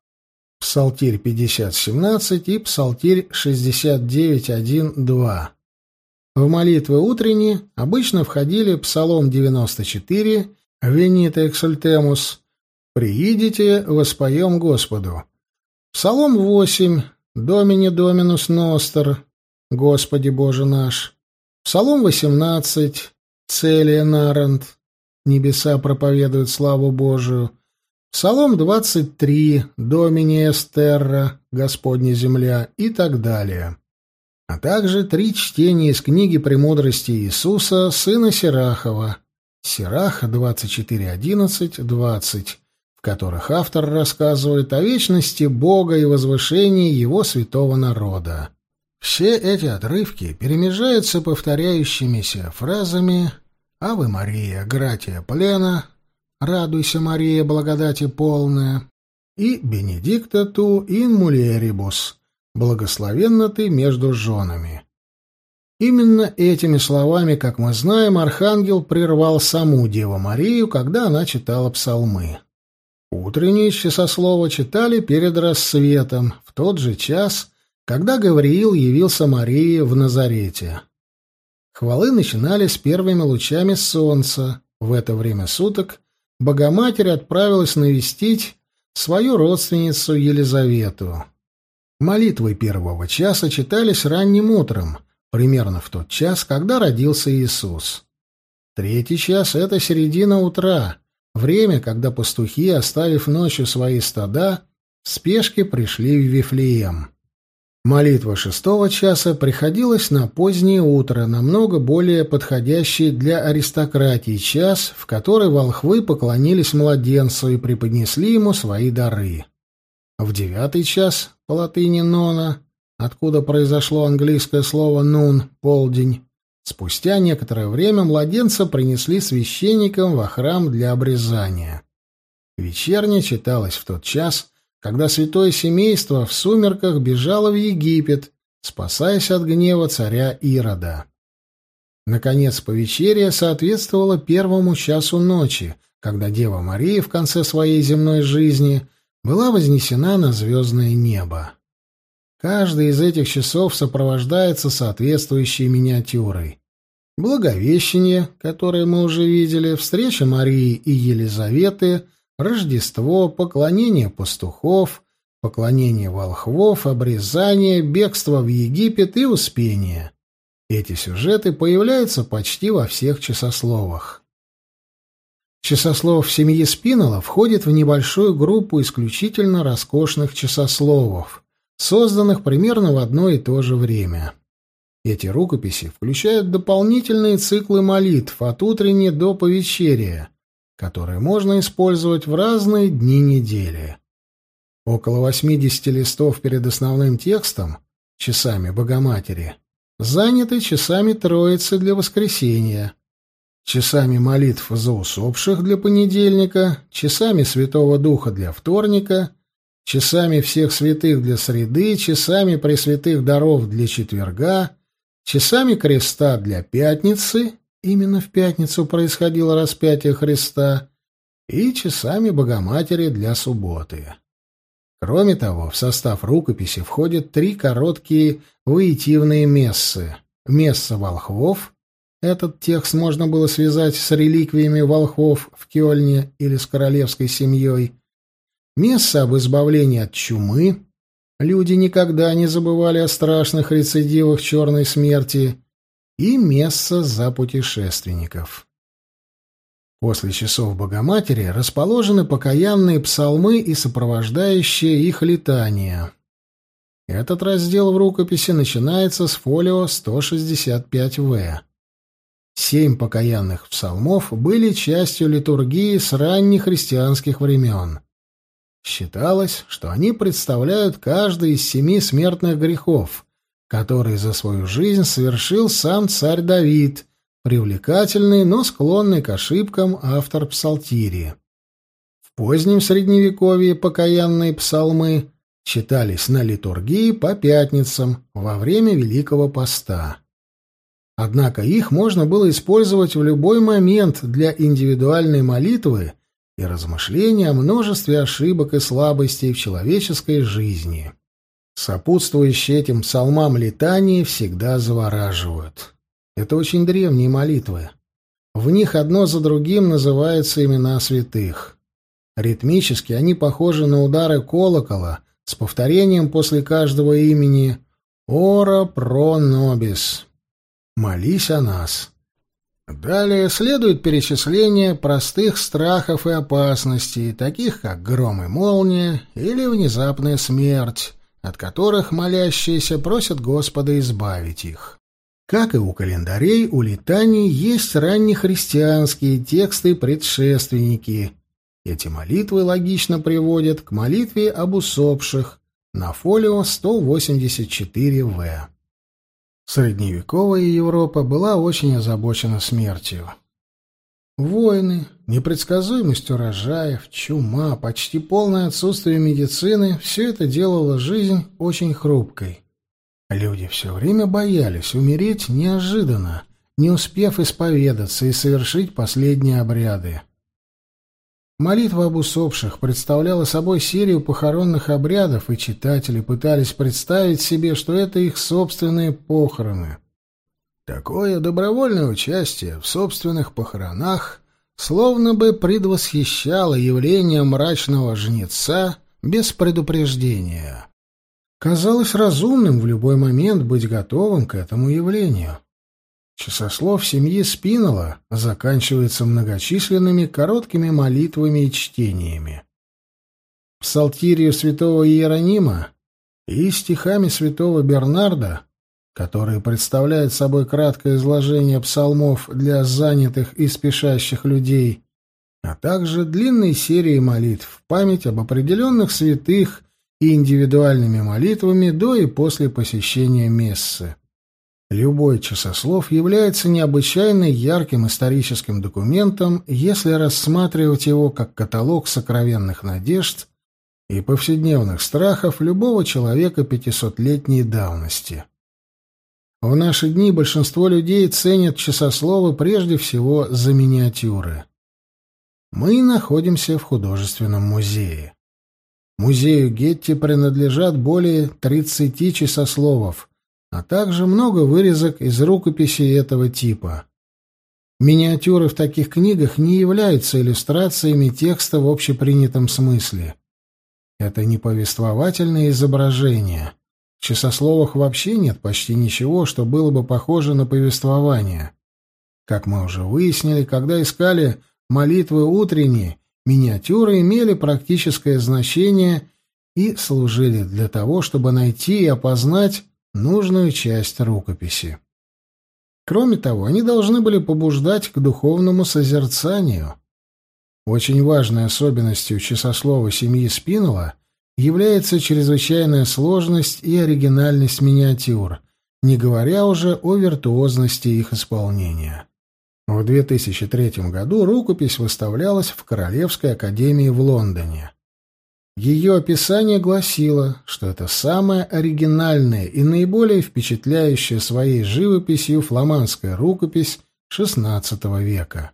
Псалтирь 50.17 и Псалтирь 69.1.2. В молитвы утренние обычно входили Псалом 94, Венита Эксультемус, «Приидите, воспоем Господу». Псалом 8. «Домини доминус ностер», «Господи Боже наш». Псалом 18. «Целия нарант», «Небеса проповедуют славу Божию». Псалом 23. «Домини эстерра», «Господня земля» и так далее. А также три чтения из книги «Премудрости Иисуса», сына Сирахова. Сирах 24.11.20 в которых автор рассказывает о вечности Бога и возвышении Его святого народа. Все эти отрывки перемежаются повторяющимися фразами «Авы Мария, гратия плена», «Радуйся, Мария, благодати полная» и «Бенедикта ту ин мулерибус» «Благословенна ты между женами». Именно этими словами, как мы знаем, архангел прервал саму Деву Марию, когда она читала псалмы. Утренние часослова читали перед рассветом, в тот же час, когда Гавриил явился Марии в Назарете. Хвалы начинались первыми лучами солнца. В это время суток Богоматерь отправилась навестить свою родственницу Елизавету. Молитвы первого часа читались ранним утром, примерно в тот час, когда родился Иисус. Третий час — это середина утра, Время, когда пастухи, оставив ночью свои стада, в спешке пришли в Вифлеем. Молитва шестого часа приходилась на позднее утро, намного более подходящий для аристократии час, в который волхвы поклонились младенцу и преподнесли ему свои дары. В девятый час, по латыни «нона», откуда произошло английское слово «нун» — «полдень», Спустя некоторое время младенца принесли священникам во храм для обрезания. Вечерня читалась в тот час, когда святое семейство в сумерках бежало в Египет, спасаясь от гнева царя Ирода. Наконец, повечерие соответствовало первому часу ночи, когда Дева Мария в конце своей земной жизни была вознесена на звездное небо. Каждый из этих часов сопровождается соответствующей миниатюрой. Благовещение, которое мы уже видели, встреча Марии и Елизаветы, Рождество, поклонение пастухов, поклонение волхвов, обрезание, бегство в Египет и Успение. Эти сюжеты появляются почти во всех часословах. Часослов семьи Спинола входит в небольшую группу исключительно роскошных часословов, созданных примерно в одно и то же время. Эти рукописи включают дополнительные циклы молитв от утренней до повечерия, которые можно использовать в разные дни недели. Около 80 листов перед основным текстом, часами Богоматери, заняты часами Троицы для воскресения, часами молитв за усопших для понедельника, часами Святого Духа для вторника часами всех святых для среды, часами пресвятых даров для четверга, часами креста для пятницы, именно в пятницу происходило распятие Христа, и часами Богоматери для субботы. Кроме того, в состав рукописи входят три короткие воитивные мессы. Месса волхвов. Этот текст можно было связать с реликвиями волхвов в Кёльне или с королевской семьей месса об избавлении от чумы. Люди никогда не забывали о страшных рецидивах черной смерти. И месса за путешественников. После часов Богоматери расположены покаянные псалмы и сопровождающие их летания. Этот раздел в рукописи начинается с фолио 165В. Семь покаянных псалмов были частью литургии с ранних христианских времен. Считалось, что они представляют каждый из семи смертных грехов, которые за свою жизнь совершил сам царь Давид, привлекательный, но склонный к ошибкам автор псалтирии. В позднем Средневековье покаянные псалмы читались на литургии по пятницам во время Великого Поста. Однако их можно было использовать в любой момент для индивидуальной молитвы и размышления о множестве ошибок и слабостей в человеческой жизни. Сопутствующие этим псалмам летания всегда завораживают. Это очень древние молитвы. В них одно за другим называются имена святых. Ритмически они похожи на удары колокола с повторением после каждого имени «Ора про нобис» — «Молись о нас». Далее следует перечисление простых страхов и опасностей, таких как гром и молния или внезапная смерть, от которых молящиеся просят Господа избавить их. Как и у календарей, у летаний есть раннехристианские тексты-предшественники. Эти молитвы логично приводят к молитве об усопших на фолио 184В. Средневековая Европа была очень озабочена смертью. Войны, непредсказуемость урожаев, чума, почти полное отсутствие медицины — все это делало жизнь очень хрупкой. Люди все время боялись умереть неожиданно, не успев исповедаться и совершить последние обряды. Молитва об усопших представляла собой серию похоронных обрядов, и читатели пытались представить себе, что это их собственные похороны. Такое добровольное участие в собственных похоронах словно бы предвосхищало явление мрачного жнеца без предупреждения. Казалось разумным в любой момент быть готовым к этому явлению. Часослов семьи Спинола заканчивается многочисленными короткими молитвами и чтениями. Псалтирию святого Иеронима и стихами святого Бернарда, которые представляют собой краткое изложение псалмов для занятых и спешащих людей, а также длинной серии молитв в память об определенных святых и индивидуальными молитвами до и после посещения мессы. Любой часослов является необычайно ярким историческим документом, если рассматривать его как каталог сокровенных надежд и повседневных страхов любого человека пятисотлетней давности. В наши дни большинство людей ценят часословы прежде всего за миниатюры. Мы находимся в художественном музее. Музею Гетти принадлежат более 30 часословов, а также много вырезок из рукописей этого типа. Миниатюры в таких книгах не являются иллюстрациями текста в общепринятом смысле. Это не повествовательные изображения. В часословах вообще нет почти ничего, что было бы похоже на повествование. Как мы уже выяснили, когда искали молитвы утренние, Миниатюры имели практическое значение и служили для того, чтобы найти и опознать нужную часть рукописи. Кроме того, они должны были побуждать к духовному созерцанию. Очень важной особенностью часослова семьи Спинола является чрезвычайная сложность и оригинальность миниатюр, не говоря уже о виртуозности их исполнения. В 2003 году рукопись выставлялась в Королевской академии в Лондоне. Ее описание гласило, что это самая оригинальная и наиболее впечатляющая своей живописью фламандская рукопись XVI века.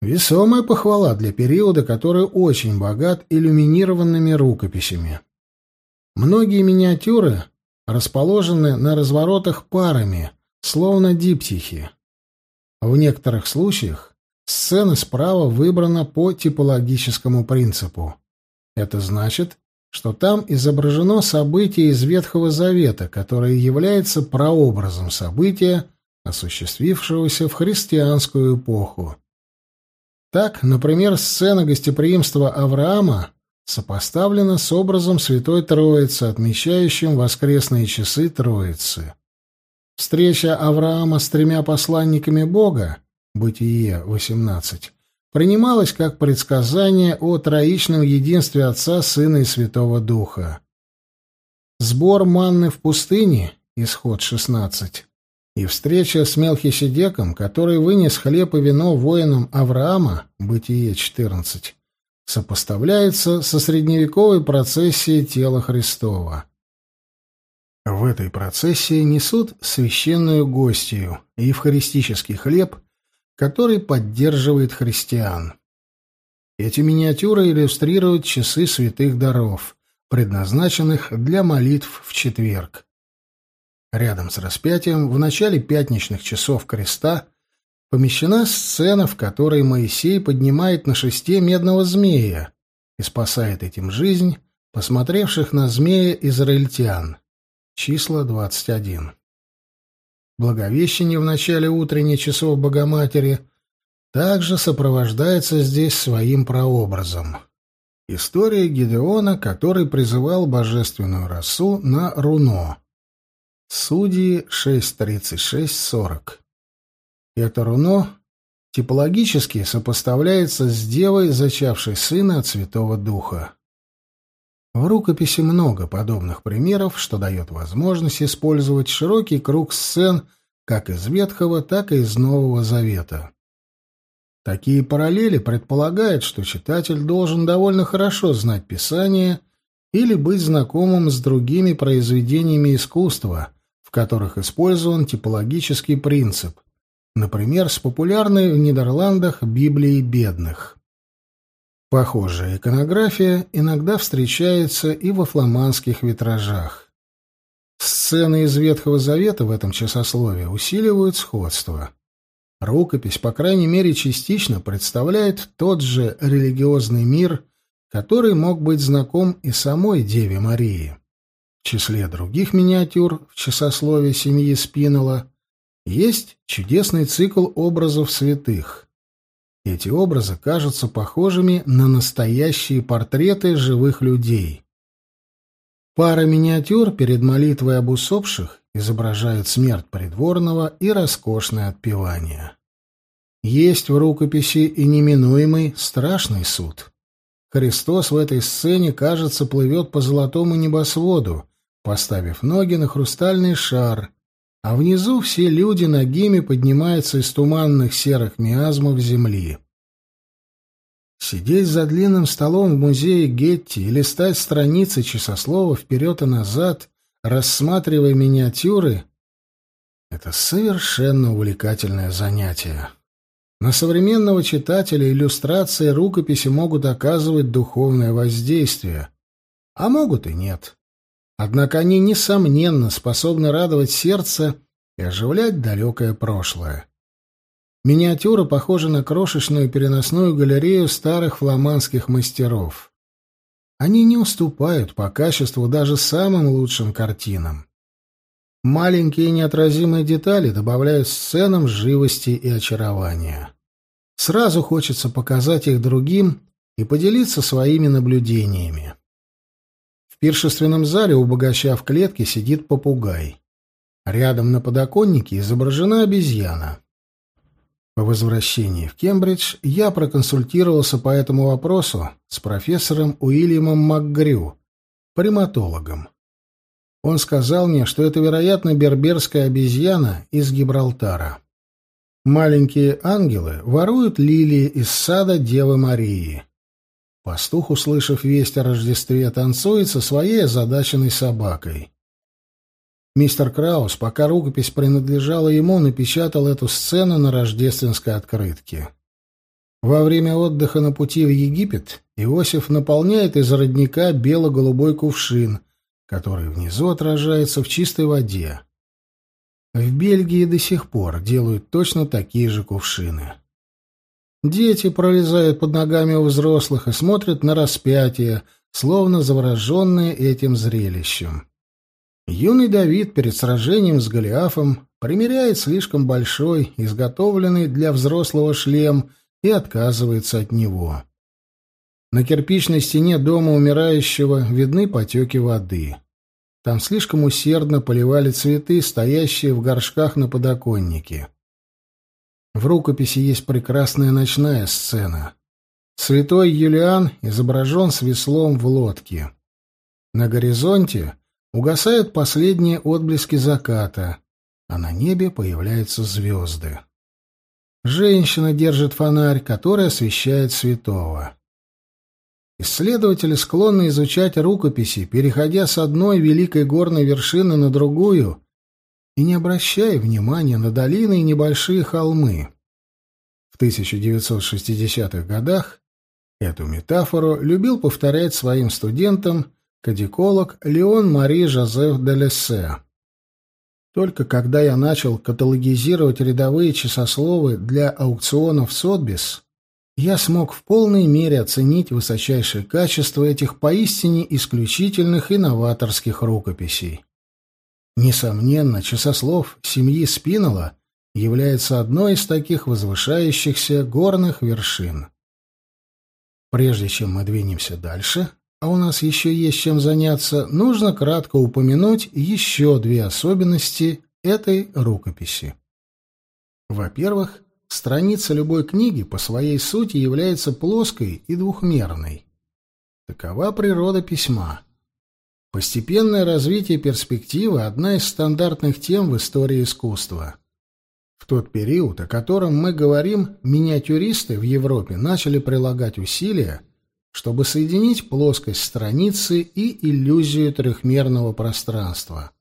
Весомая похвала для периода, который очень богат иллюминированными рукописями. Многие миниатюры расположены на разворотах парами, словно диптихи. В некоторых случаях сцена справа выбрана по типологическому принципу. Это значит, что там изображено событие из Ветхого Завета, которое является прообразом события, осуществившегося в христианскую эпоху. Так, например, сцена гостеприимства Авраама сопоставлена с образом Святой Троицы, отмечающим воскресные часы Троицы. Встреча Авраама с тремя посланниками Бога, Бытие 18, принималась как предсказание о троичном единстве Отца, Сына и Святого Духа. Сбор манны в пустыне, исход 16, и встреча с Мелхиседеком, который вынес хлеб и вино воинам Авраама, Бытие 14, сопоставляется со средневековой процессией тела Христова. В этой процессии несут священную гостью евхаристический хлеб, который поддерживает христиан. Эти миниатюры иллюстрируют часы святых даров, предназначенных для молитв в четверг. Рядом с распятием в начале пятничных часов креста помещена сцена, в которой Моисей поднимает на шесте медного змея и спасает этим жизнь посмотревших на змея израильтян. Числа 21. Благовещение в начале утренних часов Богоматери также сопровождается здесь своим прообразом. История Гидеона, который призывал божественную расу на руно. Судьи 6.36.40. Это руно типологически сопоставляется с девой, зачавшей сына от Святого Духа. В рукописи много подобных примеров, что дает возможность использовать широкий круг сцен как из Ветхого, так и из Нового Завета. Такие параллели предполагают, что читатель должен довольно хорошо знать Писание или быть знакомым с другими произведениями искусства, в которых использован типологический принцип, например, с популярной в Нидерландах Библией бедных. Похожая иконография иногда встречается и во фламандских витражах. Сцены из Ветхого Завета в этом часословии усиливают сходство. Рукопись, по крайней мере, частично представляет тот же религиозный мир, который мог быть знаком и самой Деве Марии. В числе других миниатюр в часословии семьи Спинола есть чудесный цикл образов святых. Эти образы кажутся похожими на настоящие портреты живых людей. Пара миниатюр перед молитвой об усопших изображают смерть придворного и роскошное отпевание. Есть в рукописи и неминуемый страшный суд. Христос в этой сцене, кажется, плывет по золотому небосводу, поставив ноги на хрустальный шар, а внизу все люди ногими поднимаются из туманных серых миазмов земли. Сидеть за длинным столом в музее Гетти и листать страницы часослова вперед и назад, рассматривая миниатюры — это совершенно увлекательное занятие. На современного читателя иллюстрации рукописи могут оказывать духовное воздействие, а могут и нет. Однако они, несомненно, способны радовать сердце и оживлять далекое прошлое. Миниатюра похожа на крошечную переносную галерею старых фламандских мастеров. Они не уступают по качеству даже самым лучшим картинам. Маленькие неотразимые детали добавляют сценам живости и очарования. Сразу хочется показать их другим и поделиться своими наблюдениями. В пиршественном зале у богача в клетке сидит попугай. Рядом на подоконнике изображена обезьяна. По возвращении в Кембридж я проконсультировался по этому вопросу с профессором Уильямом МакГрю, приматологом. Он сказал мне, что это, вероятно, берберская обезьяна из Гибралтара. Маленькие ангелы воруют лилии из сада Девы Марии. Пастух, услышав весть о Рождестве, танцует со своей озадаченной собакой. Мистер Краус, пока рукопись принадлежала ему, напечатал эту сцену на рождественской открытке. Во время отдыха на пути в Египет Иосиф наполняет из родника бело-голубой кувшин, который внизу отражается в чистой воде. В Бельгии до сих пор делают точно такие же кувшины. Дети пролезают под ногами у взрослых и смотрят на распятие, словно завороженные этим зрелищем. Юный Давид перед сражением с Голиафом примеряет слишком большой, изготовленный для взрослого шлем и отказывается от него. На кирпичной стене дома умирающего видны потеки воды. Там слишком усердно поливали цветы, стоящие в горшках на подоконнике. В рукописи есть прекрасная ночная сцена. Святой Юлиан изображен с веслом в лодке. На горизонте угасают последние отблески заката, а на небе появляются звезды. Женщина держит фонарь, который освещает святого. Исследователи склонны изучать рукописи, переходя с одной великой горной вершины на другую и не обращая внимания на долины и небольшие холмы. В 1960-х годах эту метафору любил повторять своим студентам кадиколог Леон Мари Жозеф де Лессе. Только когда я начал каталогизировать рядовые часословы для аукционов Сотбис, я смог в полной мере оценить высочайшее качество этих поистине исключительных и новаторских рукописей. Несомненно, часослов семьи Спинола является одной из таких возвышающихся горных вершин. Прежде чем мы двинемся дальше, а у нас еще есть чем заняться, нужно кратко упомянуть еще две особенности этой рукописи. Во-первых, страница любой книги по своей сути является плоской и двухмерной. Такова природа письма. Постепенное развитие перспективы – одна из стандартных тем в истории искусства. В тот период, о котором мы говорим, миниатюристы в Европе начали прилагать усилия, чтобы соединить плоскость страницы и иллюзию трехмерного пространства.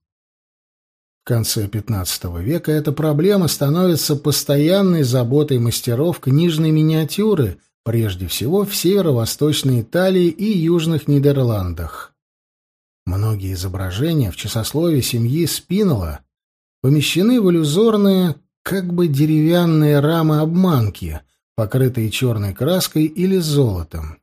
В конце XV века эта проблема становится постоянной заботой мастеров книжной миниатюры, прежде всего в северо-восточной Италии и южных Нидерландах. Многие изображения в часословии семьи Спинола помещены в иллюзорные как бы деревянные рамы-обманки, покрытые черной краской или золотом.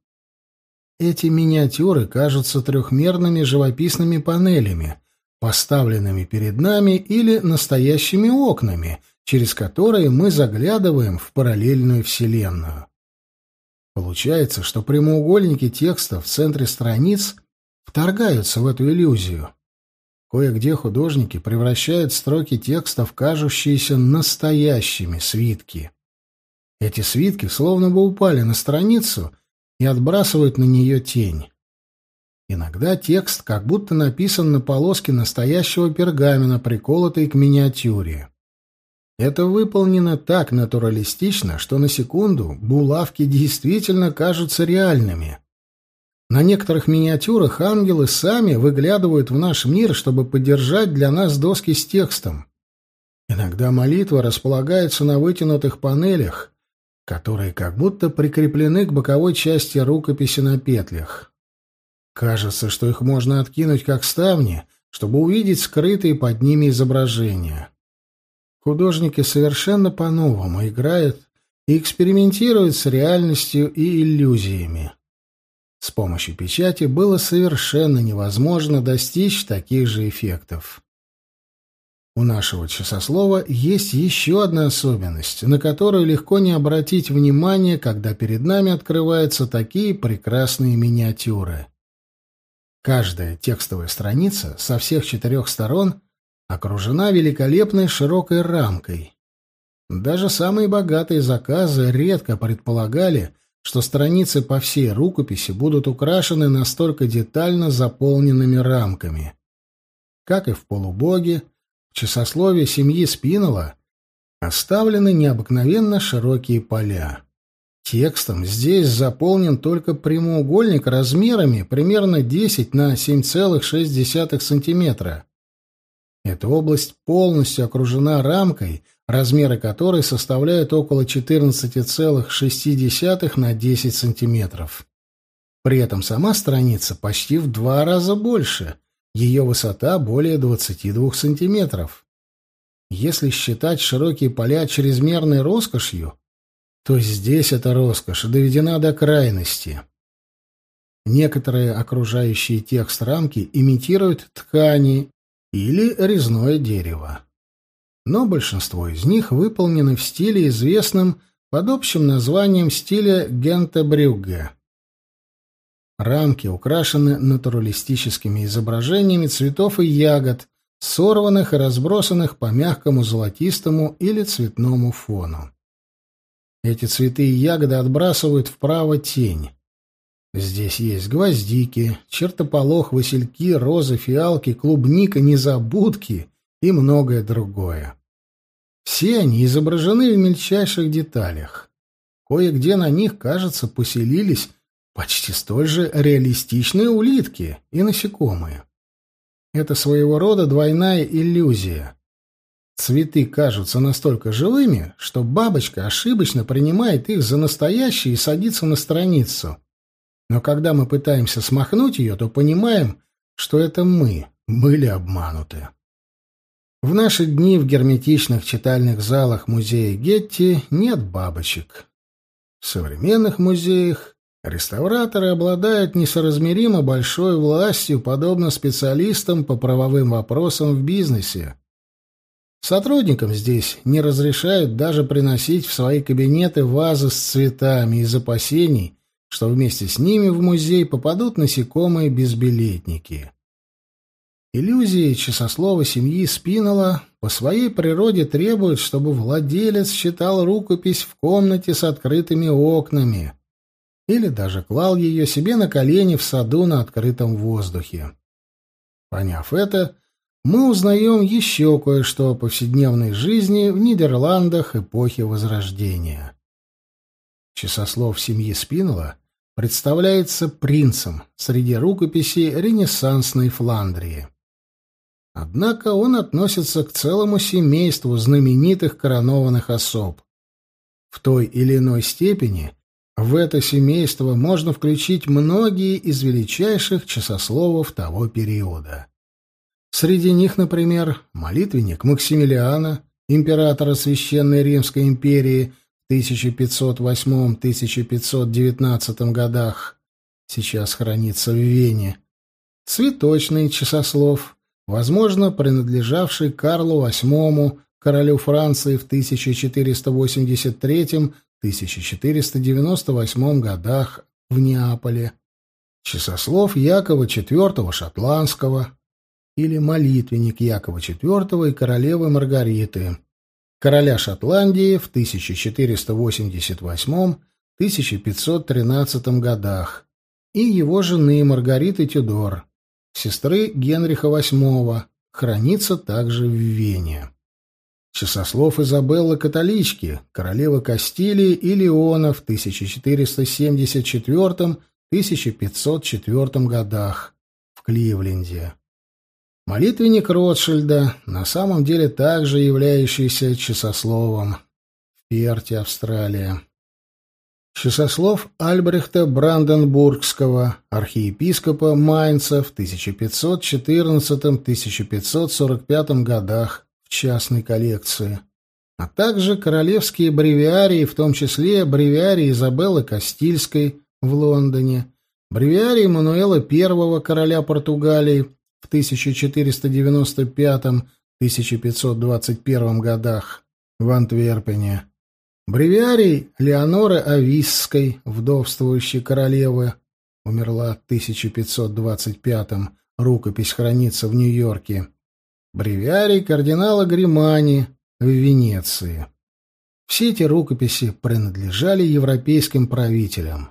Эти миниатюры кажутся трехмерными живописными панелями, поставленными перед нами или настоящими окнами, через которые мы заглядываем в параллельную вселенную. Получается, что прямоугольники текста в центре страниц вторгаются в эту иллюзию, Кое-где художники превращают строки текста в кажущиеся настоящими свитки. Эти свитки словно бы упали на страницу и отбрасывают на нее тень. Иногда текст как будто написан на полоске настоящего пергамена, приколотой к миниатюре. Это выполнено так натуралистично, что на секунду булавки действительно кажутся реальными. На некоторых миниатюрах ангелы сами выглядывают в наш мир, чтобы поддержать для нас доски с текстом. Иногда молитва располагается на вытянутых панелях, которые как будто прикреплены к боковой части рукописи на петлях. Кажется, что их можно откинуть как ставни, чтобы увидеть скрытые под ними изображения. Художники совершенно по-новому играют и экспериментируют с реальностью и иллюзиями. С помощью печати было совершенно невозможно достичь таких же эффектов. У нашего часослова есть еще одна особенность, на которую легко не обратить внимание, когда перед нами открываются такие прекрасные миниатюры. Каждая текстовая страница со всех четырех сторон окружена великолепной широкой рамкой. Даже самые богатые заказы редко предполагали, что страницы по всей рукописи будут украшены настолько детально заполненными рамками. Как и в «Полубоге», в часословии семьи Спинола оставлены необыкновенно широкие поля. Текстом здесь заполнен только прямоугольник размерами примерно 10 на 7,6 сантиметра. Эта область полностью окружена рамкой, размеры которой составляют около 14,6 на 10 сантиметров. При этом сама страница почти в два раза больше, ее высота более 22 сантиметров. Если считать широкие поля чрезмерной роскошью, то здесь эта роскошь доведена до крайности. Некоторые окружающие текст рамки имитируют ткани или резное дерево. Но большинство из них выполнены в стиле, известном под общим названием стиля Гентебрюгге. Рамки украшены натуралистическими изображениями цветов и ягод, сорванных и разбросанных по мягкому золотистому или цветному фону. Эти цветы и ягоды отбрасывают вправо тень. Здесь есть гвоздики, чертополох, васильки, розы, фиалки, клубника, незабудки и многое другое. Все они изображены в мельчайших деталях. Кое-где на них, кажется, поселились почти столь же реалистичные улитки и насекомые. Это своего рода двойная иллюзия. Цветы кажутся настолько живыми, что бабочка ошибочно принимает их за настоящие и садится на страницу. Но когда мы пытаемся смахнуть ее, то понимаем, что это мы были обмануты. В наши дни в герметичных читальных залах музея Гетти нет бабочек. В современных музеях реставраторы обладают несоразмеримо большой властью, подобно специалистам по правовым вопросам в бизнесе. Сотрудникам здесь не разрешают даже приносить в свои кабинеты вазы с цветами из опасений, что вместе с ними в музей попадут насекомые-безбилетники. Иллюзии часослова семьи Спинола по своей природе требуют, чтобы владелец читал рукопись в комнате с открытыми окнами или даже клал ее себе на колени в саду на открытом воздухе. Поняв это, мы узнаем еще кое-что о повседневной жизни в Нидерландах эпохи Возрождения. Часослов семьи Спинола представляется принцем среди рукописей ренессансной Фландрии. Однако он относится к целому семейству знаменитых коронованных особ. В той или иной степени в это семейство можно включить многие из величайших часословов того периода. Среди них, например, молитвенник Максимилиана, императора Священной Римской империи в 1508-1519 годах, сейчас хранится в Вене, цветочный часослов возможно, принадлежавший Карлу VIII, королю Франции в 1483-1498 годах в Неаполе, часослов Якова IV Шотландского или молитвенник Якова IV и королевы Маргариты, короля Шотландии в 1488-1513 годах. И его жены Маргариты Тюдор сестры Генриха VIII, хранится также в Вене. Часослов Изабеллы Католички, королевы Кастилии и Леона в 1474-1504 годах в Кливленде. Молитвенник Ротшильда, на самом деле также являющийся часословом, в Перте, Австралия. Часослов Альбрехта Бранденбургского, архиепископа Майнца в 1514-1545 годах в частной коллекции, а также королевские бревиарии, в том числе бревиарий Изабеллы Кастильской в Лондоне, бревиарий Мануэла I, короля Португалии, в 1495-1521 годах в Антверпене, Бревиарий Леоноры Ависской, вдовствующей королевы, умерла в 1525-м, рукопись хранится в Нью-Йорке. Бревиарий кардинала Гримани в Венеции. Все эти рукописи принадлежали европейским правителям.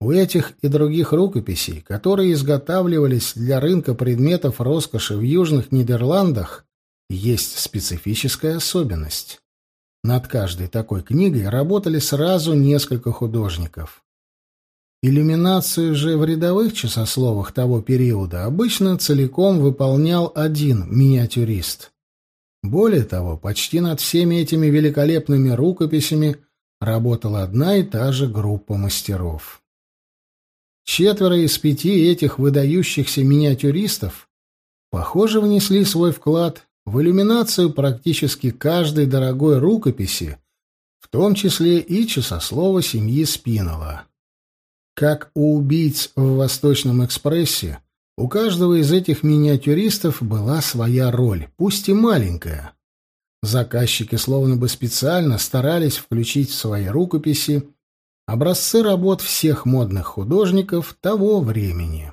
У этих и других рукописей, которые изготавливались для рынка предметов роскоши в Южных Нидерландах, есть специфическая особенность. Над каждой такой книгой работали сразу несколько художников. Иллюминацию же в рядовых часословах того периода обычно целиком выполнял один миниатюрист. Более того, почти над всеми этими великолепными рукописями работала одна и та же группа мастеров. Четверо из пяти этих выдающихся миниатюристов, похоже, внесли свой вклад в иллюминацию практически каждой дорогой рукописи, в том числе и часослова семьи Спинова. Как у убийц в «Восточном экспрессе», у каждого из этих миниатюристов была своя роль, пусть и маленькая. Заказчики словно бы специально старались включить в свои рукописи образцы работ всех модных художников того времени.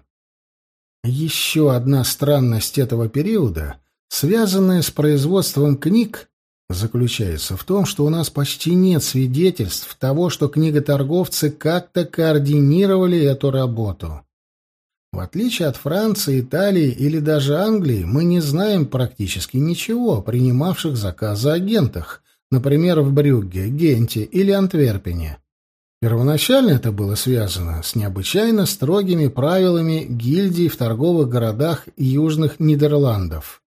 Еще одна странность этого периода связанное с производством книг, заключается в том, что у нас почти нет свидетельств того, что книготорговцы как-то координировали эту работу. В отличие от Франции, Италии или даже Англии, мы не знаем практически ничего о принимавших заказы агентах, например, в Брюгге, Генте или Антверпене. Первоначально это было связано с необычайно строгими правилами гильдий в торговых городах Южных Нидерландов.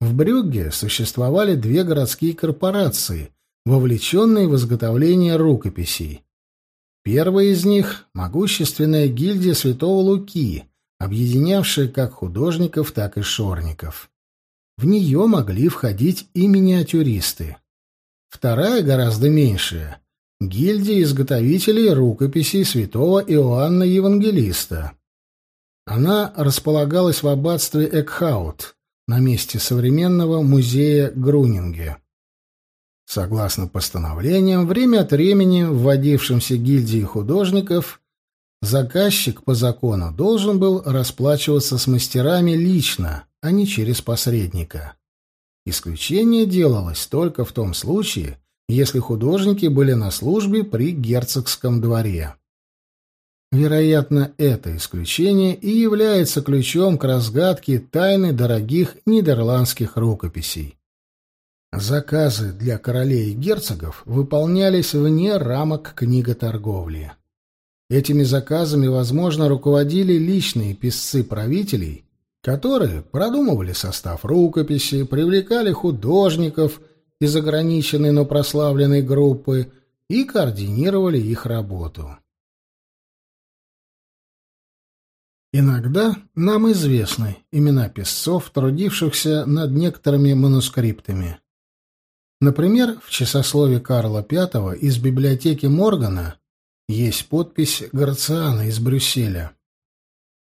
В Брюгге существовали две городские корпорации, вовлеченные в изготовление рукописей. Первая из них — могущественная гильдия Святого Луки, объединявшая как художников, так и шорников. в нее могли входить и миниатюристы. Вторая, гораздо меньшая, — гильдия изготовителей рукописей святого Иоанна Евангелиста. Она располагалась в аббатстве Экхаут, на месте современного музея Грунинге. Согласно постановлениям, время от времени вводившимся гильдией художников, заказчик по закону должен был расплачиваться с мастерами лично, а не через посредника. Исключение делалось только в том случае, если художники были на службе при герцогском дворе. Вероятно, это исключение и является ключом к разгадке тайны дорогих нидерландских рукописей. Заказы для королей и герцогов выполнялись вне рамок книготорговли. Этими заказами, возможно, руководили личные писцы правителей, которые продумывали состав рукописи, привлекали художников из ограниченной, но прославленной группы и координировали их работу. Иногда нам известны имена писцов, трудившихся над некоторыми манускриптами. Например, в часослове Карла V из библиотеки Моргана есть подпись Грациана из Брюсселя.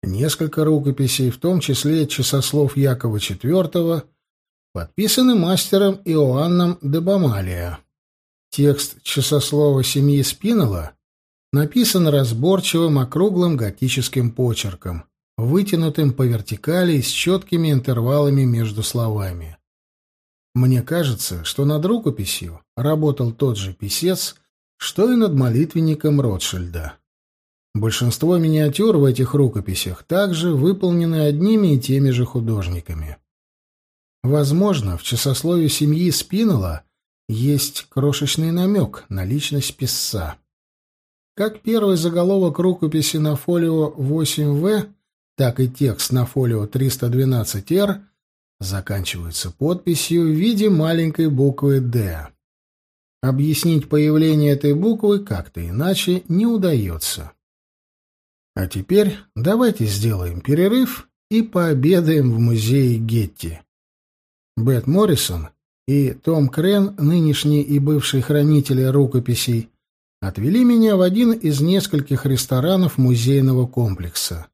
Несколько рукописей, в том числе часослов Якова IV, подписаны мастером Иоанном де Бамалия. Текст часослова семьи Спинола написан разборчивым округлым готическим почерком, вытянутым по вертикали и с четкими интервалами между словами. Мне кажется, что над рукописью работал тот же писец, что и над молитвенником Ротшильда. Большинство миниатюр в этих рукописях также выполнены одними и теми же художниками. Возможно, в часословии семьи Спинола есть крошечный намек на личность писца. Как первый заголовок рукописи на фолио 8В, так и текст на фолио 312Р заканчиваются подписью в виде маленькой буквы «Д». Объяснить появление этой буквы как-то иначе не удается. А теперь давайте сделаем перерыв и пообедаем в музее Гетти. Бет Моррисон и Том Крен, нынешние и бывшие хранители рукописей, отвели меня в один из нескольких ресторанов музейного комплекса.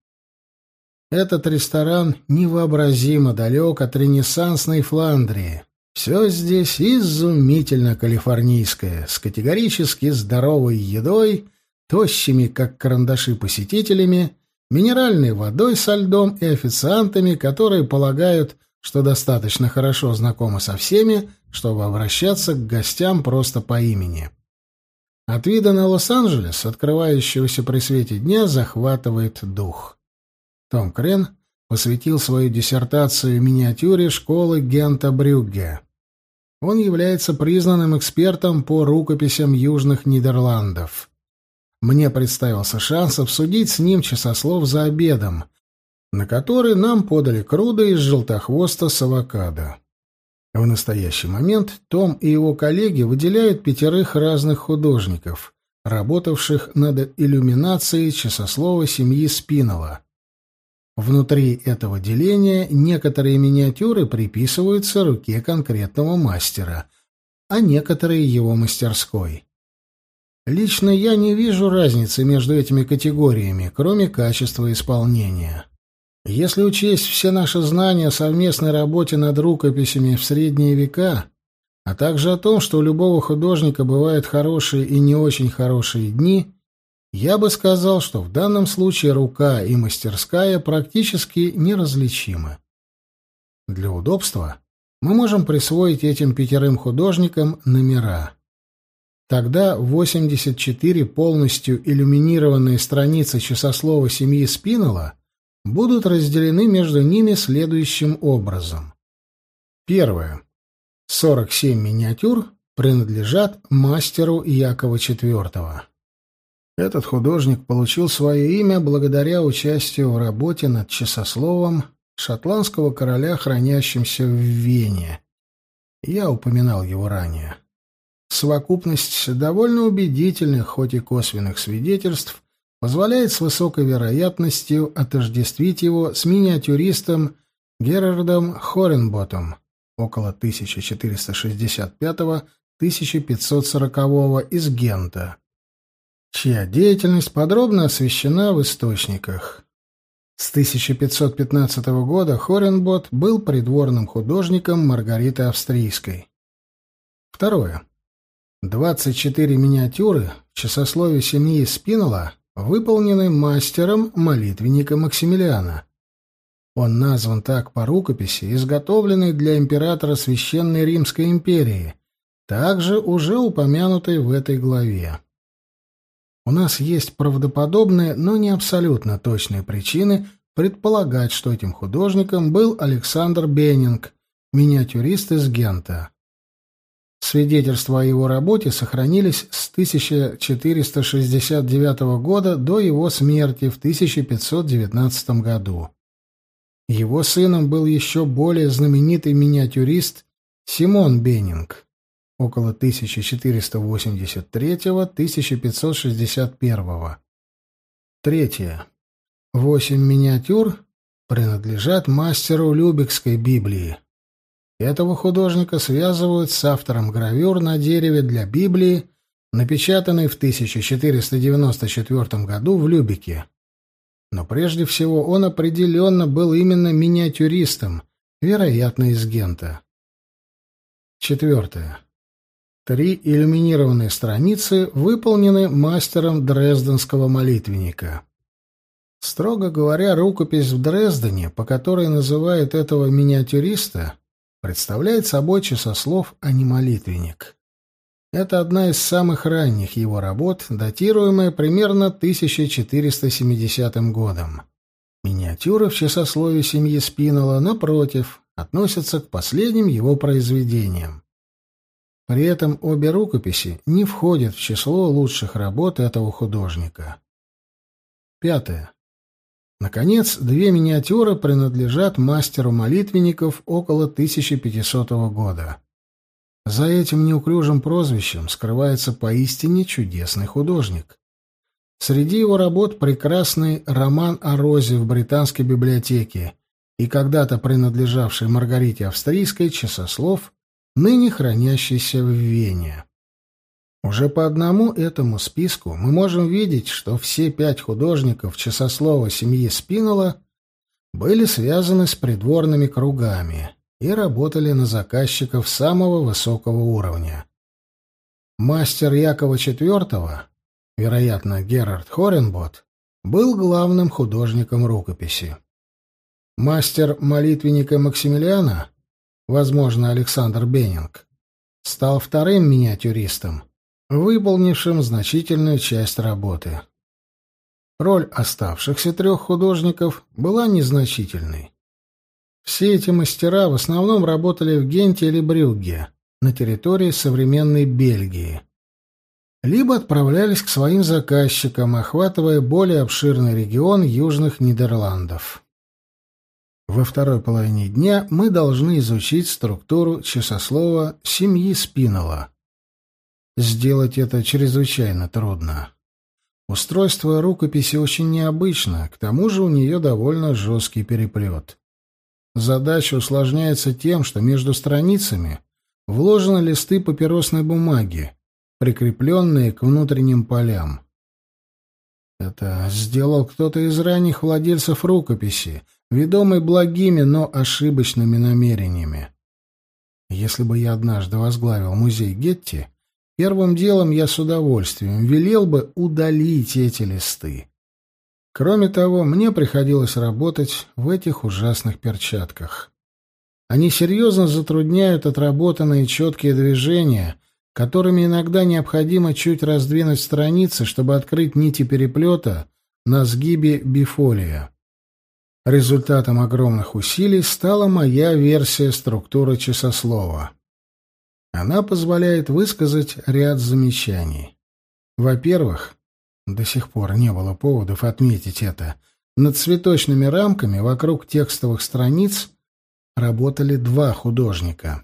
Этот ресторан невообразимо далек от ренессансной Фландрии. Все здесь изумительно калифорнийское, с категорически здоровой едой, тощими, как карандаши, посетителями, минеральной водой со льдом и официантами, которые полагают, что достаточно хорошо знакомы со всеми, чтобы обращаться к гостям просто по имени. От вида на Лос-Анджелес, открывающегося при свете дня, захватывает дух. Том Крен посвятил свою диссертацию миниатюре школы Гента Брюгге. Он является признанным экспертом по рукописям Южных Нидерландов. Мне представился шанс обсудить с ним часослов за обедом, на который нам подали круда из желтохвоста с авокадо. В настоящий момент Том и его коллеги выделяют пятерых разных художников, работавших над иллюминацией часослова семьи Спинола. Внутри этого деления некоторые миниатюры приписываются руке конкретного мастера, а некоторые его мастерской. Лично я не вижу разницы между этими категориями, кроме качества исполнения. Если учесть все наши знания о совместной работе над рукописями в средние века, а также о том, что у любого художника бывают хорошие и не очень хорошие дни, я бы сказал, что в данном случае рука и мастерская практически неразличимы. Для удобства мы можем присвоить этим пятерым художникам номера. Тогда 84 полностью иллюминированные страницы часослова семьи Спинола будут разделены между ними следующим образом. Первое. 47 миниатюр принадлежат мастеру Якова IV. Этот художник получил свое имя благодаря участию в работе над часословом шотландского короля, хранящимся в Вене. Я упоминал его ранее. Совокупность довольно убедительных, хоть и косвенных свидетельств позволяет с высокой вероятностью отождествить его с миниатюристом Герардом Хоренботом, около 1465-1540 из Гента, чья деятельность подробно освещена в источниках. С 1515 года Хоренбот был придворным художником Маргариты Австрийской. Второе. 24 миниатюры в часослове семьи Спинола выполнены мастером молитвенника Максимилиана. Он назван так по рукописи, изготовленной для императора Священной Римской империи, также уже упомянутой в этой главе. У нас есть правдоподобные, но не абсолютно точные причины предполагать, что этим художником был Александр Беннинг, миниатюрист из Гента. Свидетельства о его работе сохранились с 1469 года до его смерти в 1519 году. Его сыном был еще более знаменитый миниатюрист Симон Беннинг около 1483-1561. Третье. Восемь миниатюр принадлежат мастеру Любекской Библии. Этого художника связывают с автором гравюр на дереве для Библии, напечатанной в 1494 году в Любеке. Но прежде всего он определенно был именно миниатюристом, вероятно, из Гента. Четвертое. Три иллюминированные страницы выполнены мастером дрезденского молитвенника. Строго говоря, рукопись в Дрездене, по которой называют этого миниатюриста, представляет собой часослов, а не молитвенник. Это одна из самых ранних его работ, датируемая примерно 1470 годом. Миниатюры в часослове семьи Спинола, напротив, относятся к последним его произведениям. При этом обе рукописи не входят в число лучших работ этого художника. Пятое. Наконец, две миниатюры принадлежат мастеру молитвенников около 1500 года. За этим неуклюжим прозвищем скрывается поистине чудесный художник. Среди его работ прекрасный роман о Розе в британской библиотеке и когда-то принадлежавший Маргарите Австрийской часослов, ныне хранящийся в Вене. Уже по одному этому списку мы можем видеть, что все пять художников часослова семьи Спинола были связаны с придворными кругами и работали на заказчиков самого высокого уровня. Мастер Якова IV, вероятно, Герард Хоренбот, был главным художником рукописи. Мастер молитвенника Максимилиана, возможно, Александр Беннинг, стал вторым миниатюристом, выполнившим значительную часть работы. Роль оставшихся трех художников была незначительной. Все эти мастера в основном работали в Генте или Брюгге, на территории современной Бельгии. Либо отправлялись к своим заказчикам, охватывая более обширный регион южных Нидерландов. Во второй половине дня мы должны изучить структуру часослова семьи Спинола. Сделать это чрезвычайно трудно. Устройство рукописи очень необычно, к тому же у нее довольно жесткий переплет. Задача усложняется тем, что между страницами вложены листы папиросной бумаги, прикрепленные к внутренним полям. Это сделал кто-то из ранних владельцев рукописи, ведомый благими, но ошибочными намерениями. Если бы я однажды возглавил музей Гетти, Первым делом я с удовольствием велел бы удалить эти листы. Кроме того, мне приходилось работать в этих ужасных перчатках. Они серьезно затрудняют отработанные четкие движения, которыми иногда необходимо чуть раздвинуть страницы, чтобы открыть нити переплета на сгибе бифолия. Результатом огромных усилий стала моя версия структуры часослова. Она позволяет высказать ряд замечаний. Во-первых, до сих пор не было поводов отметить это, над цветочными рамками вокруг текстовых страниц работали два художника.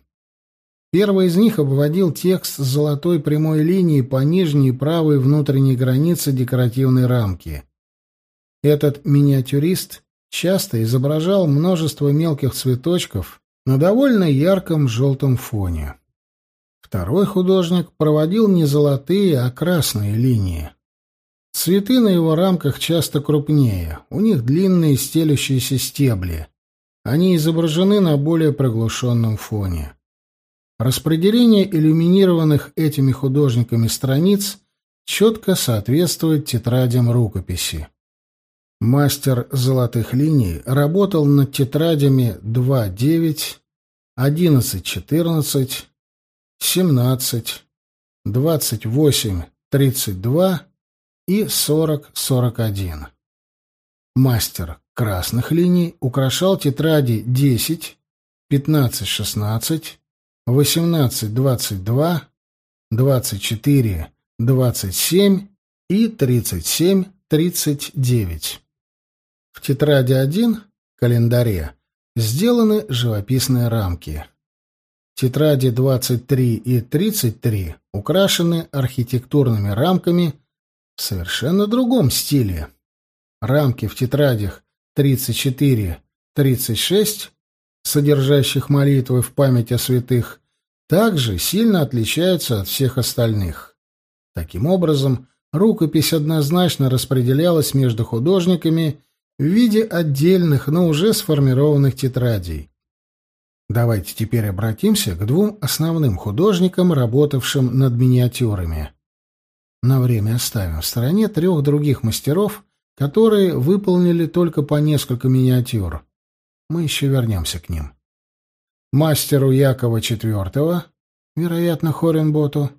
Первый из них обводил текст золотой прямой линией по нижней правой внутренней границе декоративной рамки. Этот миниатюрист часто изображал множество мелких цветочков на довольно ярком желтом фоне. Второй художник проводил не золотые, а красные линии. Цветы на его рамках часто крупнее, у них длинные стелющиеся стебли. Они изображены на более проглушенном фоне. Распределение иллюминированных этими художниками страниц четко соответствует тетрадям рукописи. Мастер золотых линий работал над тетрадями 2.9, 11.14, 17, 28, 32 и 40-41. Мастер красных линий украшал тетради 10, 15-16, 18-22, 24, 27 и 37-39. В тетради 1, календаре, сделаны живописные рамки. Тетради 23 и 33 украшены архитектурными рамками в совершенно другом стиле. Рамки в тетрадях 34-36, содержащих молитвы в память о святых, также сильно отличаются от всех остальных. Таким образом, рукопись однозначно распределялась между художниками в виде отдельных, но уже сформированных тетрадей. Давайте теперь обратимся к двум основным художникам, работавшим над миниатюрами. На время оставим в стороне трех других мастеров, которые выполнили только по несколько миниатюр. Мы еще вернемся к ним. Мастеру Якова IV, вероятно, Хоренботу,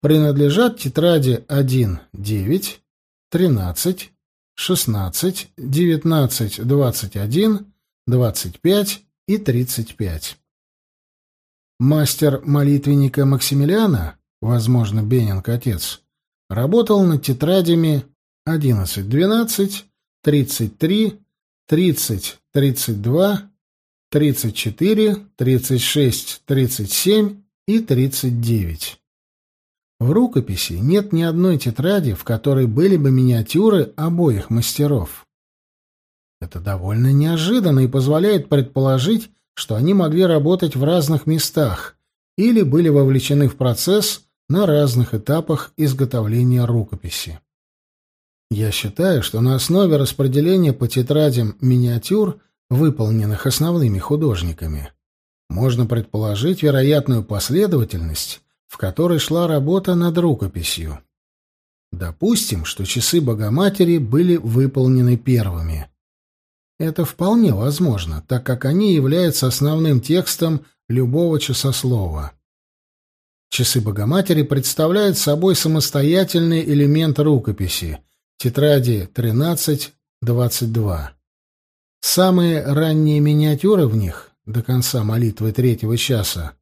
принадлежат тетради 1, 9, 13, 16, 19, 21, 25 и 35. Мастер молитвенника Максимилиана, возможно, Бенинг отец, работал над тетрадями 11, 12, 33, 30, 32, 34, 36, 37 и 39. В рукописи нет ни одной тетради, в которой были бы миниатюры обоих мастеров. Это довольно неожиданно и позволяет предположить, что они могли работать в разных местах или были вовлечены в процесс на разных этапах изготовления рукописи. Я считаю, что на основе распределения по тетрадям миниатюр, выполненных основными художниками, можно предположить вероятную последовательность в которой шла работа над рукописью. Допустим, что часы Богоматери были выполнены первыми. Это вполне возможно, так как они являются основным текстом любого часослова. Часы Богоматери представляют собой самостоятельный элемент рукописи, тетради 13-22. Самые ранние миниатюры в них, до конца молитвы третьего часа,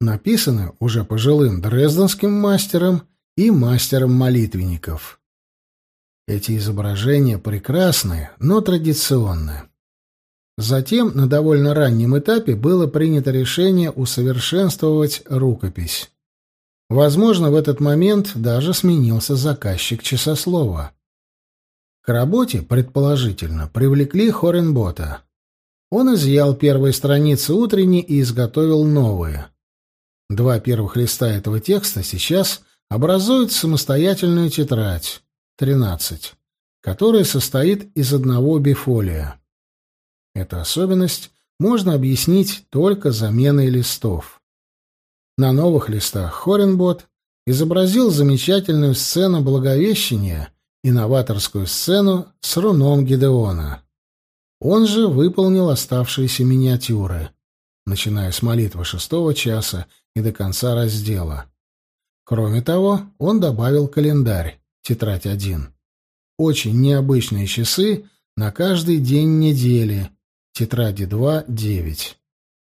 написаны уже пожилым дрезденским мастером и мастером молитвенников. Эти изображения прекрасны, но традиционны. Затем на довольно раннем этапе было принято решение усовершенствовать рукопись. Возможно, в этот момент даже сменился заказчик часослова. К работе, предположительно, привлекли Хоренбота. Он изъял первые страницы утренней и изготовил новые. Два первых листа этого текста сейчас образуют самостоятельную тетрадь, 13, которая состоит из одного бифолия. Эту особенность можно объяснить только заменой листов. На новых листах Хоренбот изобразил замечательную сцену Благовещения и новаторскую сцену с руном Гидеона. Он же выполнил оставшиеся миниатюры, начиная с молитвы шестого часа и до конца раздела. Кроме того, он добавил календарь, тетрадь 1. Очень необычные часы на каждый день недели, тетради 2, 9.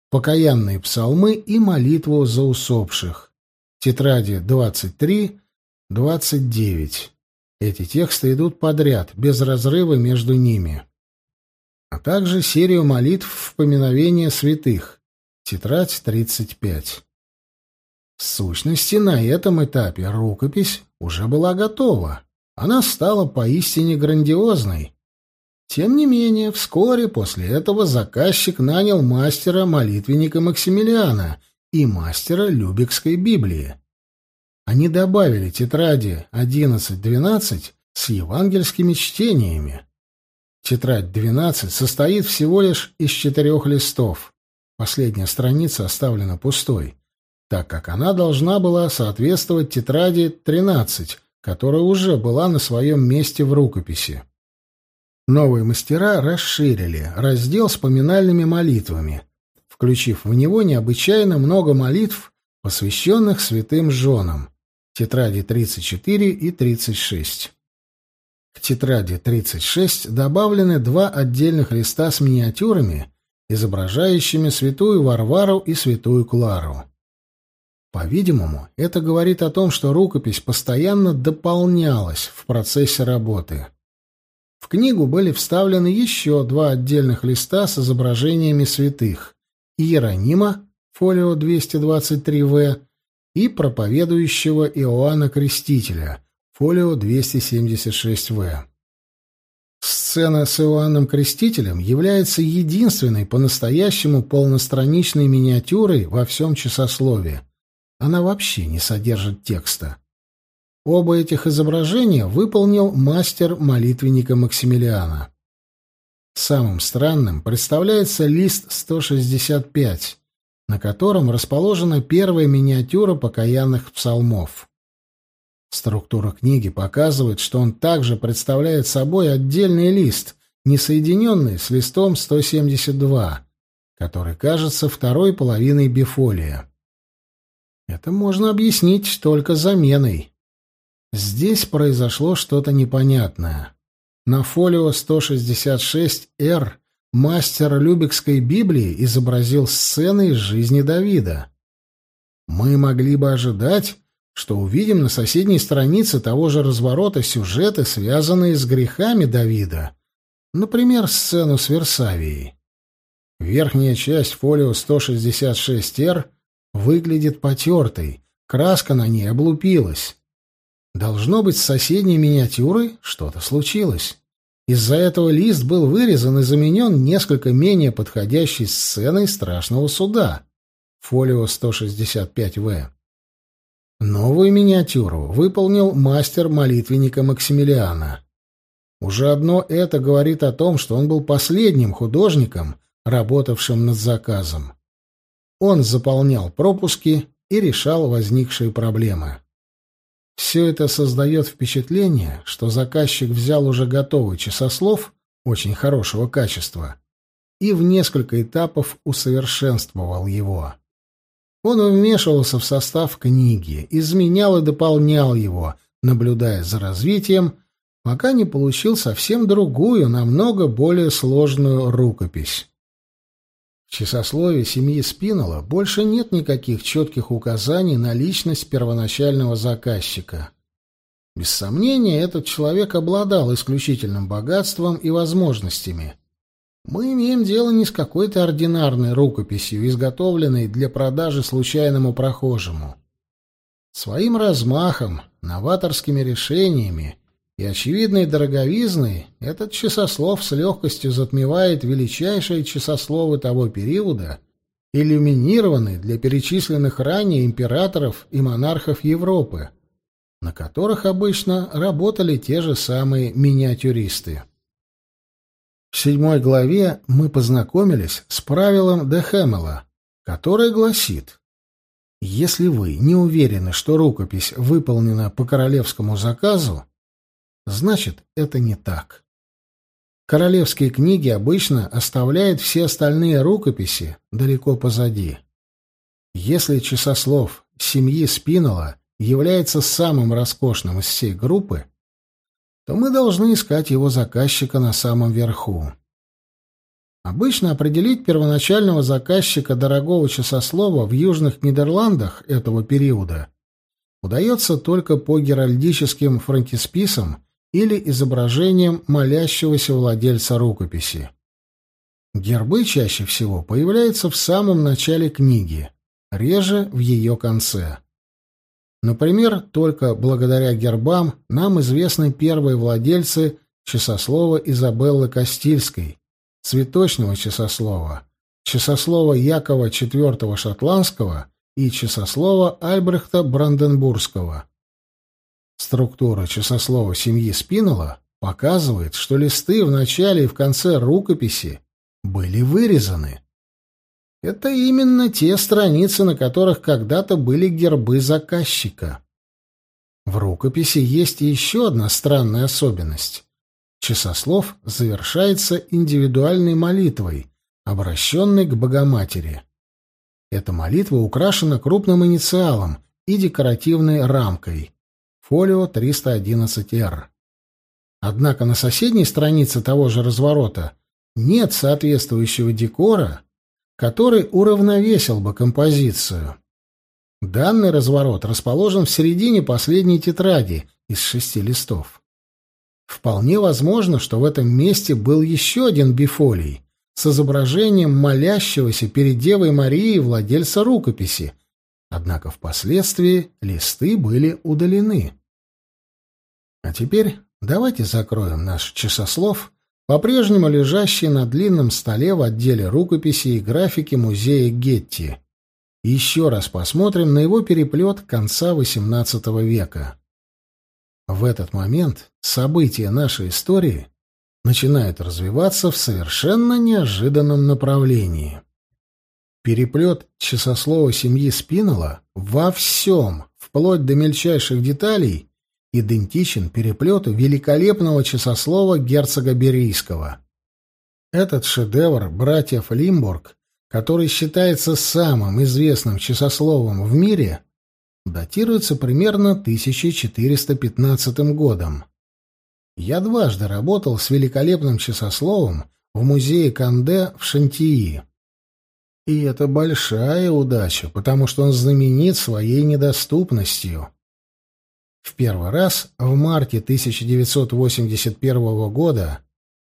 Покаянные псалмы и молитву за усопших, тетради 23, 29. Эти тексты идут подряд, без разрыва между ними. А также серию молитв в поминовение святых, тетрадь 35. В сущности, на этом этапе рукопись уже была готова. Она стала поистине грандиозной. Тем не менее, вскоре после этого заказчик нанял мастера-молитвенника Максимилиана и мастера Любекской Библии. Они добавили тетради 11-12 с евангельскими чтениями. Тетрадь 12 состоит всего лишь из четырех листов. Последняя страница оставлена пустой, так как она должна была соответствовать тетради 13, которая уже была на своем месте в рукописи. Новые мастера расширили раздел с поминальными молитвами, включив в него необычайно много молитв, посвященных святым женам, тетради 34 и 36. К тетради 36 добавлены два отдельных листа с миниатюрами, изображающими святую Варвару и святую Клару. По-видимому, это говорит о том, что рукопись постоянно дополнялась в процессе работы. В книгу были вставлены еще два отдельных листа с изображениями святых — Иеронима, фолио 223В, и проповедующего Иоанна Крестителя, фолио 276В. Сцена с Иоанном Крестителем является единственной по-настоящему полностраничной миниатюрой во всем часослове. Она вообще не содержит текста. Оба этих изображения выполнил мастер молитвенника Максимилиана. Самым странным представляется лист 165, на котором расположена первая миниатюра покаянных псалмов. Структура книги показывает, что он также представляет собой отдельный лист, не соединенный с листом 172, который кажется второй половиной бифолия. Это можно объяснить только заменой. Здесь произошло что-то непонятное. На фолио 166-Р мастер Любекской Библии изобразил сцены из жизни Давида. Мы могли бы ожидать, что увидим на соседней странице того же разворота сюжеты, связанные с грехами Давида, например, сцену с Версавией. Верхняя часть фолио 166-Р выглядит потертой, краска на ней облупилась. Должно быть, с соседней миниатюрой что-то случилось. Из-за этого лист был вырезан и заменен несколько менее подходящей сценой страшного суда. Фолио 165В. Новую миниатюру выполнил мастер молитвенника Максимилиана. Уже одно это говорит о том, что он был последним художником, работавшим над заказом. Он заполнял пропуски и решал возникшие проблемы. Все это создает впечатление, что заказчик взял уже готовый часослов очень хорошего качества и в несколько этапов усовершенствовал его. Он вмешивался в состав книги, изменял и дополнял его, наблюдая за развитием, пока не получил совсем другую, намного более сложную рукопись. В часословии семьи Спинола больше нет никаких четких указаний на личность первоначального заказчика. Без сомнения, этот человек обладал исключительным богатством и возможностями. Мы имеем дело не с какой-то ординарной рукописью, изготовленной для продажи случайному прохожему. Своим размахом, новаторскими решениями и очевидной дороговизной этот часослов с легкостью затмевает величайшие часословы того периода, иллюминированные для перечисленных ранее императоров и монархов Европы, на которых обычно работали те же самые миниатюристы. В седьмой главе мы познакомились с правилом Де Хэмела, которое гласит «Если вы не уверены, что рукопись выполнена по королевскому заказу, значит, это не так. Королевские книги обычно оставляют все остальные рукописи далеко позади. Если часослов семьи Спинола является самым роскошным из всей группы, то мы должны искать его заказчика на самом верху. Обычно определить первоначального заказчика дорогого часослова в южных Нидерландах этого периода удается только по геральдическим фронтисписам или изображением молящегося владельца рукописи. Гербы чаще всего появляются в самом начале книги, реже в ее конце. Например, только благодаря гербам нам известны первые владельцы часослова Изабеллы Кастильской, цветочного часослова, часослова Якова IV Шотландского и часослова Альбрехта Бранденбургского. Структура часослова семьи Спинола показывает, что листы в начале и в конце рукописи были вырезаны. Это именно те страницы, на которых когда-то были гербы заказчика. В рукописи есть еще одна странная особенность. Часослов завершается индивидуальной молитвой, обращенной к Богоматери. Эта молитва украшена крупным инициалом и декоративной рамкой. Фолио 311-Р. Однако на соседней странице того же разворота нет соответствующего декора, который уравновесил бы композицию. Данный разворот расположен в середине последней тетради из шести листов. Вполне возможно, что в этом месте был еще один бифолий с изображением молящегося перед Девой Марией владельца рукописи, однако впоследствии листы были удалены. А теперь давайте закроем наш часослов, по-прежнему лежащий на длинном столе в отделе рукописи и графики музея Гетти, и еще раз посмотрим на его переплет конца XVIII века. В этот момент события нашей истории начинают развиваться в совершенно неожиданном направлении. Переплет часослова семьи Спинола во всем, вплоть до мельчайших деталей, идентичен переплету великолепного часослова герцога Берийского. Этот шедевр братьев Лимбург, который считается самым известным часословом в мире, датируется примерно 1415 годом. Я дважды работал с великолепным часословом в музее Канде в Шантии. И это большая удача, потому что он знаменит своей недоступностью. В первый раз в марте 1981 года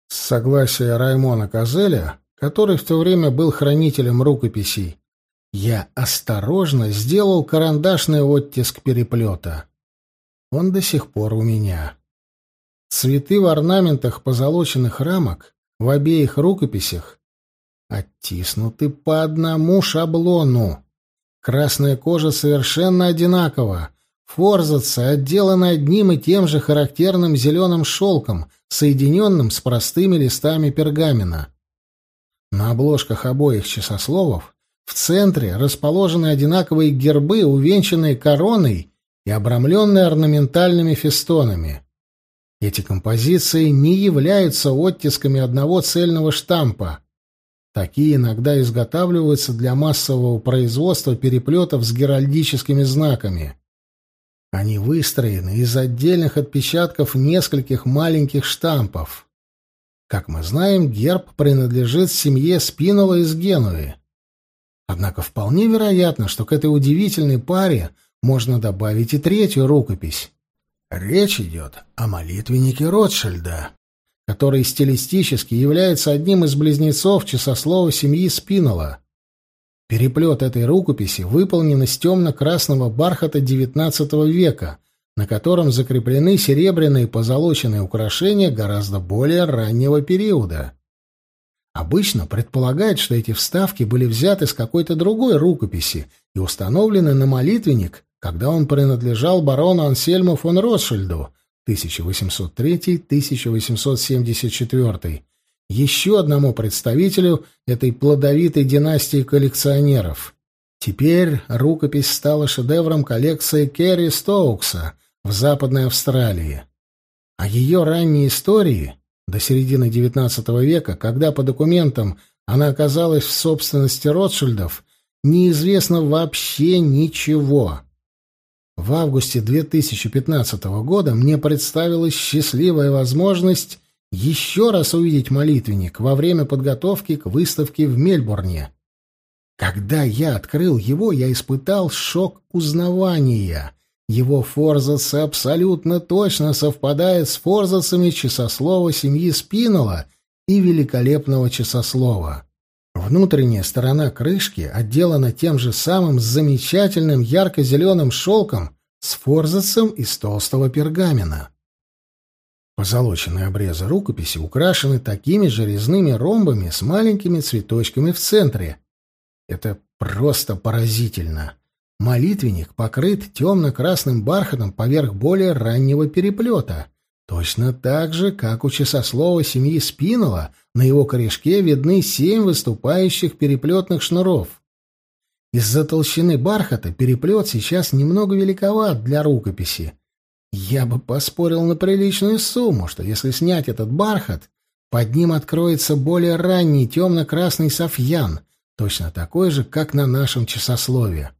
с согласия Раймона Казеля, который в то время был хранителем рукописей, я осторожно сделал карандашный оттиск переплета. Он до сих пор у меня. Цветы в орнаментах позолоченных рамок в обеих рукописях оттиснуты по одному шаблону. Красная кожа совершенно одинакова. Форзацы отделаны одним и тем же характерным зеленым шелком, соединенным с простыми листами пергамена. На обложках обоих часословов в центре расположены одинаковые гербы, увенчанные короной и обрамленные орнаментальными фестонами. Эти композиции не являются оттисками одного цельного штампа. Такие иногда изготавливаются для массового производства переплетов с геральдическими знаками. Они выстроены из отдельных отпечатков нескольких маленьких штампов. Как мы знаем, герб принадлежит семье Спинола из Генуи. Однако вполне вероятно, что к этой удивительной паре можно добавить и третью рукопись. Речь идет о молитвеннике Ротшильда, который стилистически является одним из близнецов часослова семьи Спинола. Переплет этой рукописи выполнен из темно-красного бархата XIX века, на котором закреплены серебряные позолоченные украшения гораздо более раннего периода. Обычно предполагают, что эти вставки были взяты с какой-то другой рукописи и установлены на молитвенник, когда он принадлежал барону Ансельму фон Ротшильду 1803-1874, еще одному представителю этой плодовитой династии коллекционеров. Теперь рукопись стала шедевром коллекции Керри Стоукса в Западной Австралии. А ее ранние истории до середины XIX века, когда по документам она оказалась в собственности Ротшильдов, неизвестно вообще ничего. В августе 2015 года мне представилась счастливая возможность еще раз увидеть молитвенник во время подготовки к выставке в Мельбурне. Когда я открыл его, я испытал шок узнавания. Его форзацы абсолютно точно совпадают с форзацами часослова семьи Спинола и великолепного часослова. Внутренняя сторона крышки отделана тем же самым замечательным ярко-зеленым шелком с форзацем из толстого пергамена. Позолоченные обрезы рукописи украшены такими же резными ромбами с маленькими цветочками в центре. Это просто поразительно. Молитвенник покрыт темно-красным бархатом поверх более раннего переплета. Точно так же, как у часослова семьи Спинола, на его корешке видны семь выступающих переплетных шнуров. Из-за толщины бархата переплет сейчас немного великоват для рукописи, я бы поспорил на приличную сумму, что если снять этот бархат, под ним откроется более ранний темно-красный софьян, точно такой же, как на нашем часослове.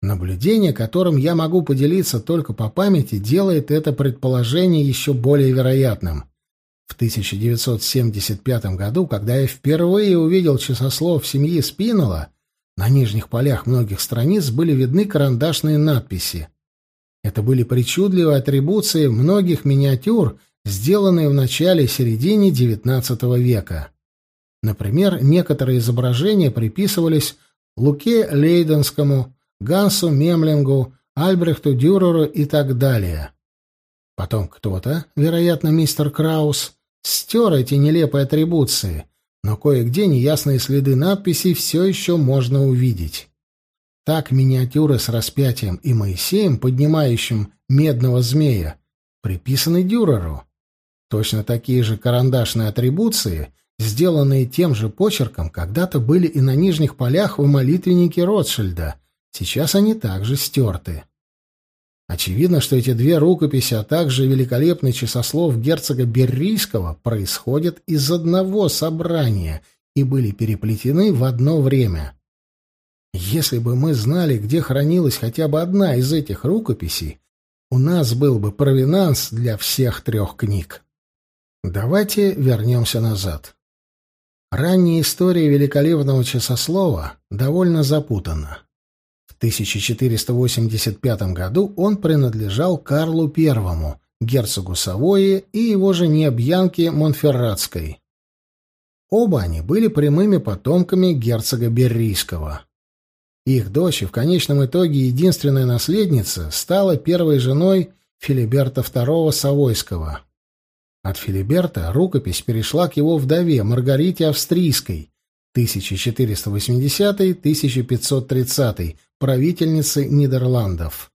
Наблюдение, которым я могу поделиться только по памяти, делает это предположение еще более вероятным. В 1975 году, когда я впервые увидел часослов семьи Спинола, на нижних полях многих страниц были видны карандашные надписи — это были причудливые атрибуции многих миниатюр, сделанные в начале и середине XIX века. Например, некоторые изображения приписывались Луке Лейденскому, Гансу Мемлингу, Альбрехту Дюреру и так далее. Потом кто-то, вероятно, мистер Краус, стер эти нелепые атрибуции, но кое-где неясные следы надписей все еще можно увидеть. Так миниатюры с распятием и Моисеем, поднимающим медного змея, приписаны Дюреру. Точно такие же карандашные атрибуции, сделанные тем же почерком, когда-то были и на нижних полях в молитвеннике Ротшильда. Сейчас они также стерты. Очевидно, что эти две рукописи, а также великолепный часослов герцога Беррийского происходят из одного собрания и были переплетены в одно время. Если бы мы знали, где хранилась хотя бы одна из этих рукописей, у нас был бы провинанс для всех трех книг. Давайте вернемся назад. Ранняя история великолепного часослова довольно запутана. В 1485 году он принадлежал Карлу I, герцогу Савойи и его жене Бьянке Монферратской. Оба они были прямыми потомками герцога Беррийского. Их дочь в конечном итоге единственная наследница стала первой женой Филиберта II Савойского. От Филиберта рукопись перешла к его вдове Маргарите Австрийской, 1480-1530, правительнице Нидерландов.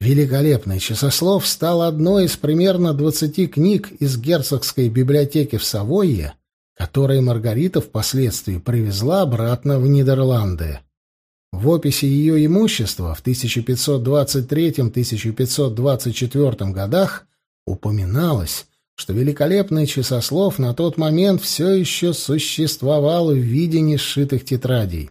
Великолепный часослов стал одной из примерно 20 книг из герцогской библиотеки в Савойе, которые Маргарита впоследствии привезла обратно в Нидерланды. В описи ее имущества в 1523-1524 годах упоминалось, что великолепный часослов на тот момент все еще существовал в виде несшитых тетрадей.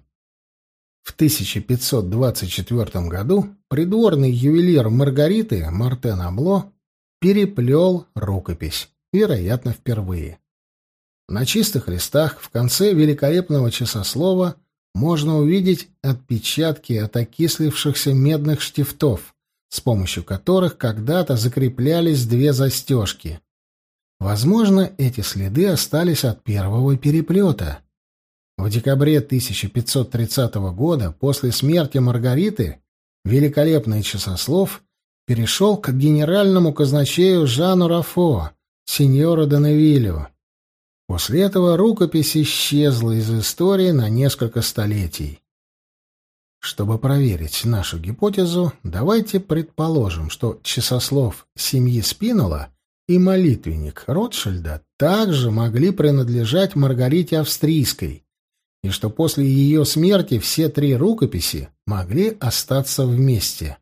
В 1524 году придворный ювелир Маргариты Мартен Абло переплел рукопись, вероятно, впервые. На чистых листах в конце великолепного часослова – можно увидеть отпечатки от окислившихся медных штифтов, с помощью которых когда-то закреплялись две застежки. Возможно, эти следы остались от первого переплета. В декабре 1530 года, после смерти Маргариты, великолепный часослов перешел к генеральному казначею Жану Рафо, сеньору Даневилю. После этого рукопись исчезла из истории на несколько столетий. Чтобы проверить нашу гипотезу, давайте предположим, что часослов семьи Спинола и молитвенник Ротшильда также могли принадлежать Маргарите Австрийской, и что после ее смерти все три рукописи могли остаться вместе.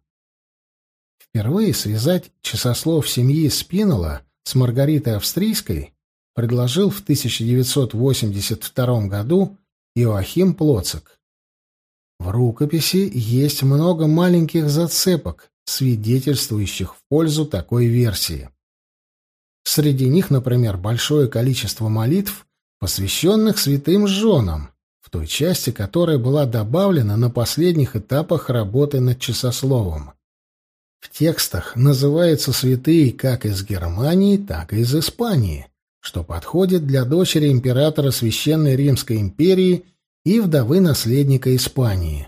Впервые связать часослов семьи Спинола с Маргаритой Австрийской предложил в 1982 году Иоахим Плоцик. В рукописи есть много маленьких зацепок, свидетельствующих в пользу такой версии. Среди них, например, большое количество молитв, посвященных святым женам, в той части, которая была добавлена на последних этапах работы над часословом. В текстах называются святые как из Германии, так и из Испании что подходит для дочери императора Священной Римской империи и вдовы наследника Испании.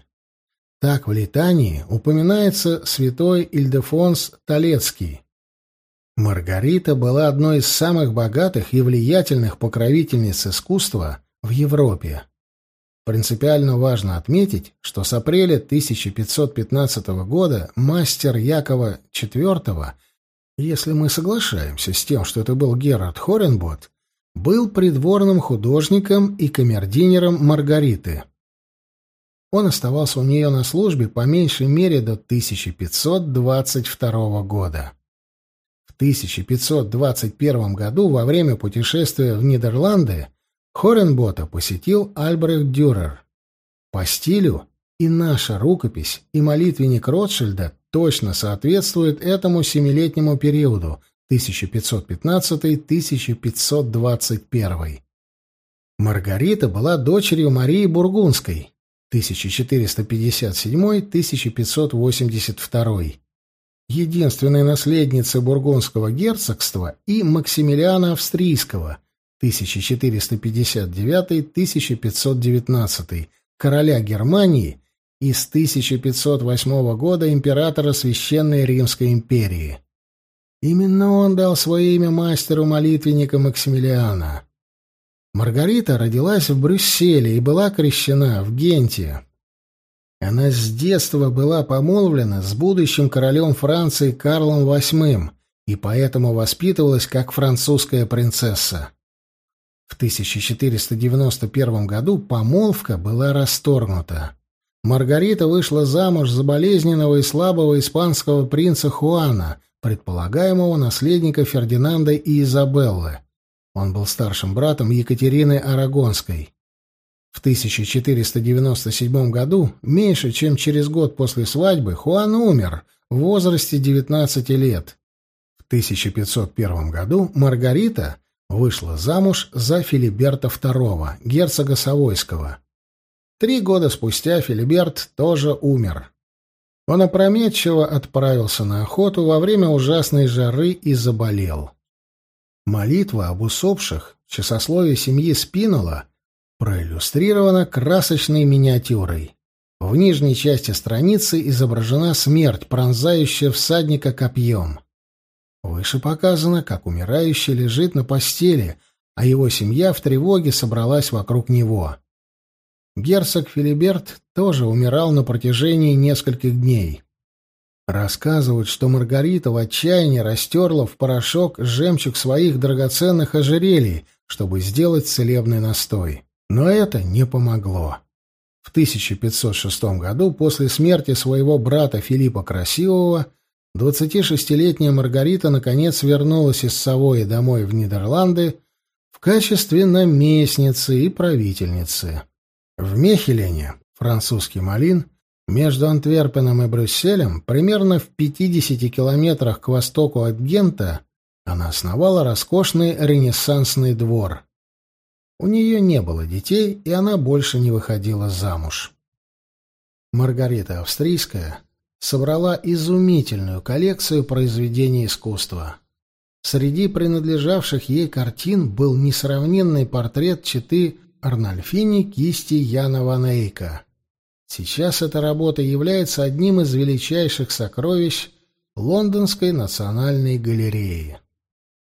Так в Литании упоминается святой Ильдефонс Толецкий. Маргарита была одной из самых богатых и влиятельных покровительниц искусства в Европе. Принципиально важно отметить, что с апреля 1515 года мастер Якова IV, если мы соглашаемся с тем, что это был Герард Хоренбот, был придворным художником и камердинером Маргариты. Он оставался у нее на службе по меньшей мере до 1522 года. В 1521 году во время путешествия в Нидерланды Хоренбота посетил Альбрехт Дюрер. По стилю и наша рукопись, и молитвенник Ротшильда точно соответствуют этому семилетнему периоду 1515-1521. Маргарита была дочерью Марии Бургундской 1457-1582, единственной наследницы Бургундского герцогства и Максимилиана Австрийского 1459-1519, короля Германии и с 1508 года императора Священной Римской империи. Именно он дал свое имя мастеру-молитвенника Максимилиана. Маргарита родилась в Брюсселе и была крещена в Генте. Она с детства была помолвлена с будущим королем Франции Карлом VIII и поэтому воспитывалась как французская принцесса. В 1491 году помолвка была расторгнута. Маргарита вышла замуж за болезненного и слабого испанского принца Хуана, предполагаемого наследника Фердинанда и Изабеллы. Он был старшим братом Екатерины Арагонской. В 1497 году, меньше чем через год после свадьбы, Хуан умер в возрасте 19 лет. В 1501 году Маргарита вышла замуж за Филиберта II, герцога Савойского. Три года спустя Филиберт тоже умер. Он опрометчиво отправился на охоту во время ужасной жары и заболел. Молитва об усопших в часословии семьи Спинола проиллюстрирована красочной миниатюрой. В нижней части страницы изображена смерть, пронзающая всадника копьем. Выше показано, как умирающий лежит на постели, а его семья в тревоге собралась вокруг него. Герцог Филиберт тоже умирал на протяжении нескольких дней. Рассказывают, что Маргарита в отчаянии растерла в порошок жемчуг своих драгоценных ожерелий, чтобы сделать целебный настой. Но это не помогло. В 1506 году, после смерти своего брата Филиппа Красивого, 26-летняя Маргарита наконец вернулась из Савои домой в Нидерланды в качестве наместницы и правительницы. В Мехелене, французский Малин, между Антверпеном и Брюсселем, примерно в 50 километрах к востоку от Гента, она основала роскошный ренессансный двор. У нее не было детей, и она больше не выходила замуж. Маргарита Австрийская собрала изумительную коллекцию произведений искусства. Среди принадлежавших ей картин был несравненный портрет читы Арнольфини кисти Яна Ван Эйка. Сейчас эта работа является одним из величайших сокровищ Лондонской национальной галереи.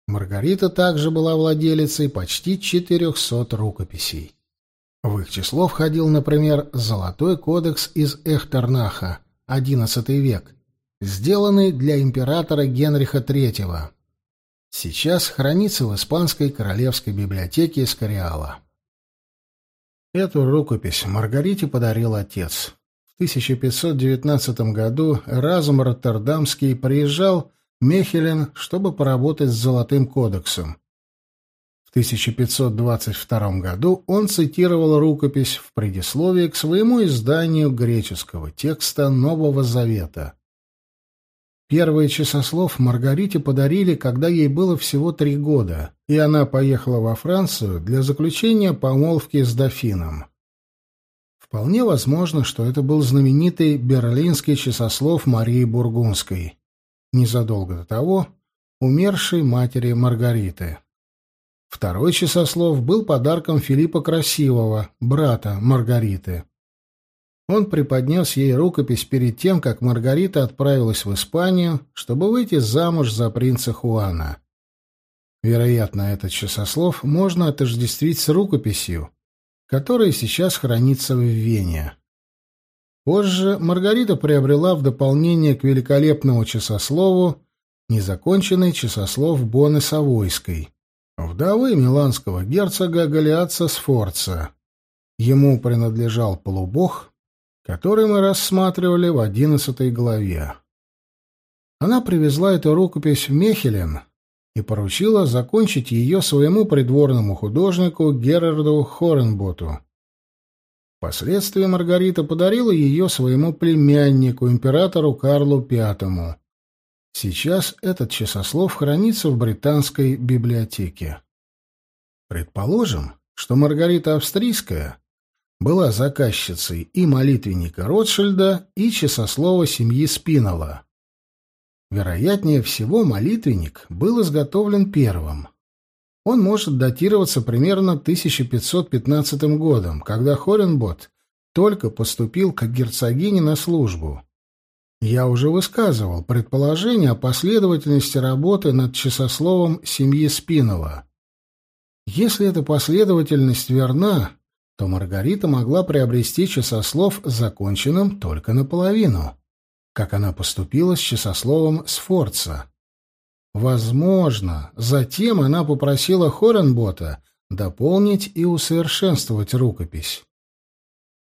Маргарита также была владелицей почти 400 рукописей. В их число входил, например, Золотой кодекс из Эхтернаха – XI век, сделанный для императора Генриха III. Сейчас хранится в Испанской королевской библиотеке Эскориала. Эту рукопись Маргарите подарил отец. В 1519 году Разум Роттердамский приезжал в Мехелен, чтобы поработать с Золотым кодексом. В 1522 году он цитировал рукопись в предисловии к своему изданию греческого текста Нового Завета. Первые часослов Маргарите подарили, когда ей было всего три года, и она поехала во Францию для заключения помолвки с дофином. Вполне возможно, что это был знаменитый берлинский часослов Марии Бургундской, незадолго до того умершей матери Маргариты. Второй часослов был подарком Филиппа Красивого, брата Маргариты. Он преподнес ей рукопись перед тем, как Маргарита отправилась в Испанию, чтобы выйти замуж за принца Хуана. Вероятно, этот часослов можно отождествить с рукописью, которая сейчас хранится в Вене. Позже Маргарита приобрела в дополнение к великолепному часослову незаконченный часослов Боны Савойской, вдовы миланского герцога Галиатца Сфорца. Ему принадлежал полубог, который мы рассматривали в одиннадцатой главе. Она привезла эту рукопись в Мехелен и поручила закончить ее своему придворному художнику Герарду Хоренботу. Впоследствии Маргарита подарила ее своему племяннику, императору Карлу V. Сейчас этот часослов хранится в британской библиотеке. Предположим, что Маргарита Австрийская была заказчицей и молитвенника Ротшильда, и часослова семьи Спинола. Вероятнее всего, молитвенник был изготовлен первым. Он может датироваться примерно 1515 годом, когда Хоренбот только поступил к герцогине на службу. Я уже высказывал предположение о последовательности работы над часословом семьи Спинова. Если эта последовательность верна, то Маргарита могла приобрести часослов законченным только наполовину, как она поступила с часословом Сфорца. Возможно, затем она попросила Хоренбота дополнить и усовершенствовать рукопись.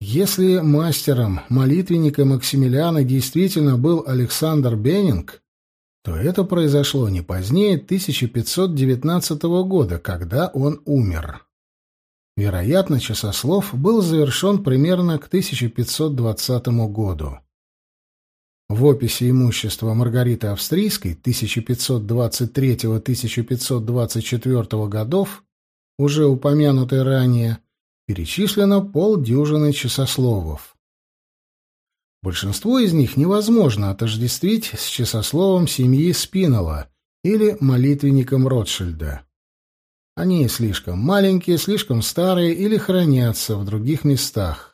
Если мастером молитвенника Максимилиана действительно был Александр Беннинг, то это произошло не позднее 1519 года, когда он умер. Вероятно, часослов был завершен примерно к 1520 году. В описи имущества Маргариты Австрийской 1523-1524 годов, уже упомянутой ранее, перечислено полдюжины часословов. Большинство из них невозможно отождествить с часословом семьи Спинола или молитвенником Ротшильда. Они слишком маленькие, слишком старые или хранятся в других местах.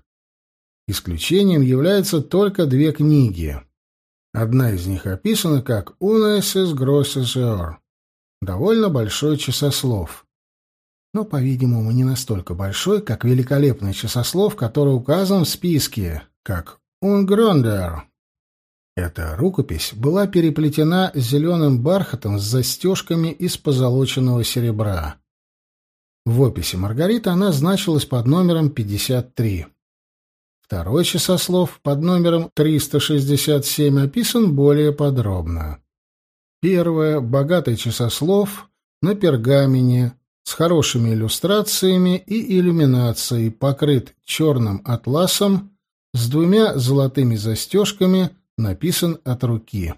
Исключением являются только две книги. Одна из них описана как «Унесес Гроссесер» — довольно большой часослов. Но, по-видимому, не настолько большой, как великолепный часослов, который указан в списке, как «Унгрондер». Эта рукопись была переплетена зеленым бархатом с застежками из позолоченного серебра. В описи Маргарита она значилась под номером 53. Второй часослов под номером 367 описан более подробно. Первое — богатый часослов на пергамене с хорошими иллюстрациями и иллюминацией, покрыт черным атласом с двумя золотыми застежками, написан от руки.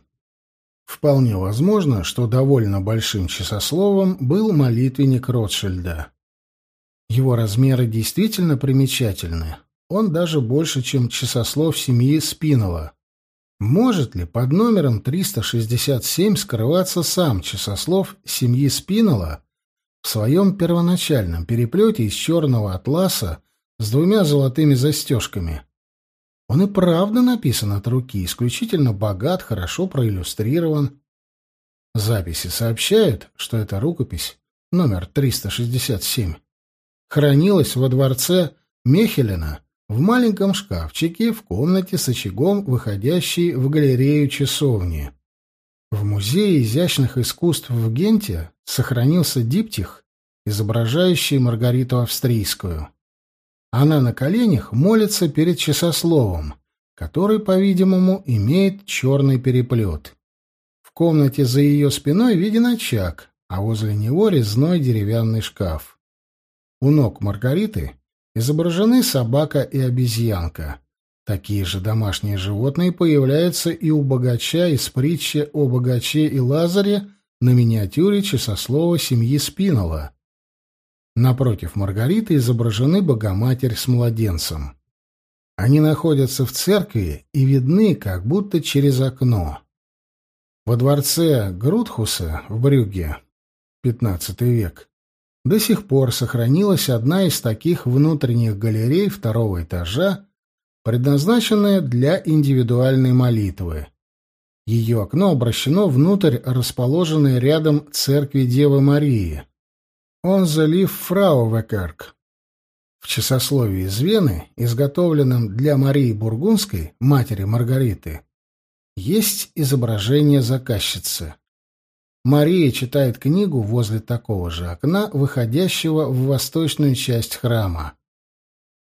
Вполне возможно, что довольно большим часословом был молитвенник Ротшильда. Его размеры действительно примечательны. Он даже больше, чем часослов семьи Спинола. Может ли под номером 367 скрываться сам часослов семьи Спинола в своем первоначальном переплете из черного атласа с двумя золотыми застежками? Он и правда написан от руки, исключительно богат, хорошо проиллюстрирован. Записи сообщают, что эта рукопись, номер 367, хранилась во дворце Мехелена в маленьком шкафчике в комнате с очагом, выходящей в галерею часовни. В Музее изящных искусств в Генте сохранился диптих, изображающий Маргариту Австрийскую. Она на коленях молится перед часословом, который, по-видимому, имеет черный переплет. В комнате за ее спиной виден очаг, а возле него резной деревянный шкаф. У ног Маргариты изображены собака и обезьянка. Такие же домашние животные появляются и у богача из притчи о богаче и Лазаре на миниатюре часослова семьи Спинола. Напротив Маргариты изображены Богоматерь с младенцем. Они находятся в церкви и видны как будто через окно. Во дворце Грудхуса в Брюгге, XV век, до сих пор сохранилась одна из таких внутренних галерей второго этажа, предназначенная для индивидуальной молитвы. Ее окно обращено внутрь расположенной рядом церкви Девы Марии. Он залив Фрауэкерк. В часословии из Вены, изготовленном для Марии Бургундской, матери Маргариты, есть изображение заказчицы. Мария читает книгу возле такого же окна, выходящего в восточную часть храма.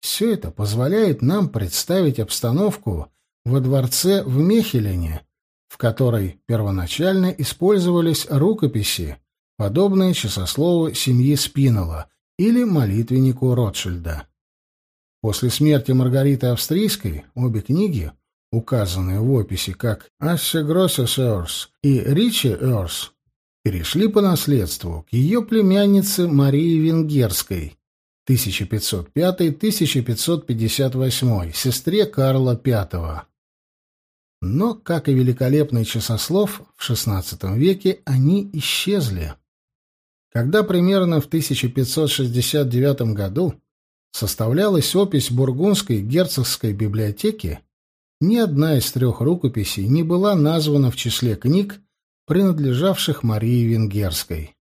Все это позволяет нам представить обстановку во дворце в Мехелене, в которой первоначально использовались рукописи, подобные часослову семьи Спинола или молитвеннику Ротшильда. После смерти Маргариты Австрийской обе книги, указанные в описи как «Ассе Гроссес Эрс» и «Ричи Эрс», перешли по наследству к ее племяннице Марии Венгерской 1505-1558, сестре Карла V. Но, как и великолепный часослов, в XVI веке они исчезли. Когда примерно в 1569 году составлялась опись Бургундской герцогской библиотеки, ни одна из трех рукописей не была названа в числе книг, принадлежавших Марии Венгерской.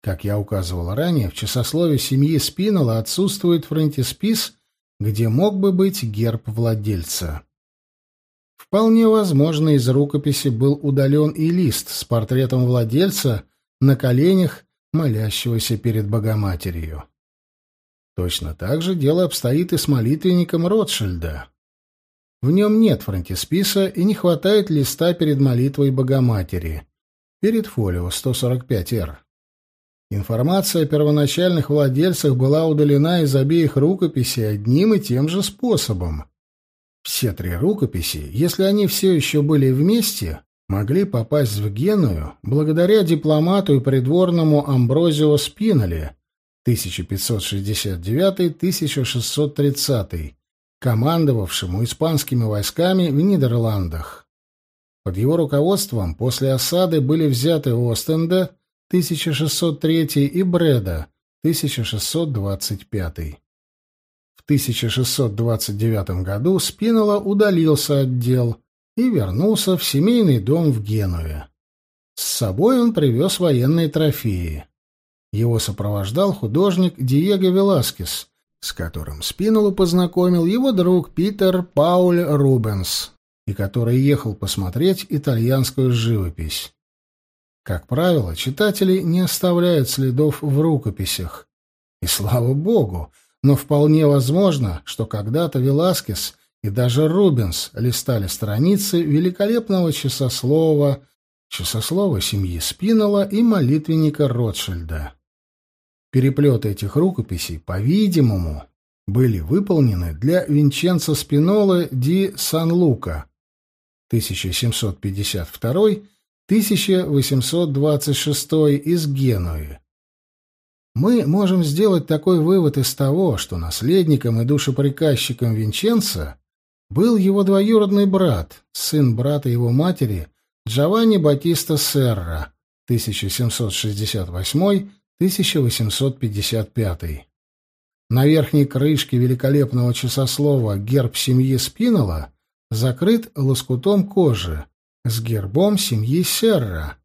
Как я указывал ранее, в часослове семьи Спинола отсутствует фронтиспис, где мог бы быть герб владельца. Вполне возможно, из рукописи был удален и лист с портретом владельца на коленях, молящегося перед Богоматерью. Точно так же дело обстоит и с молитвенником Ротшильда. В нем нет фронтисписа и не хватает листа перед молитвой Богоматери, перед фолио 145-Р. Информация о первоначальных владельцах была удалена из обеих рукописей одним и тем же способом. Все три рукописи, если они все еще были вместе, могли попасть в Геную благодаря дипломату и придворному Амброзио Спиноле 1569-1630, командовавшему испанскими войсками в Нидерландах. Под его руководством после осады были взяты Остенда 1603 и Бреда 1625. 1629 году Спинола удалился от дел и вернулся в семейный дом в Генуе. С собой он привез военные трофеи. Его сопровождал художник Диего Веласкес, с которым Спинолу познакомил его друг Питер Пауль Рубенс, и который ехал посмотреть итальянскую живопись. Как правило, читатели не оставляют следов в рукописях. И слава богу, но вполне возможно, что когда-то Веласкес и даже Рубенс листали страницы великолепного часослова, часослова семьи Спинола и молитвенника Ротшильда. Переплеты этих рукописей, по-видимому, были выполнены для Винченцо Спинолы ди Сан-Лука 1752-1826 из Генуи, мы можем сделать такой вывод из того, что наследником и душеприказчиком Винченца был его двоюродный брат, сын брата его матери, Джованни Батиста Серра, 1768-1855. На верхней крышке великолепного часослова герб семьи Спинола закрыт лоскутом кожи с гербом семьи Серра.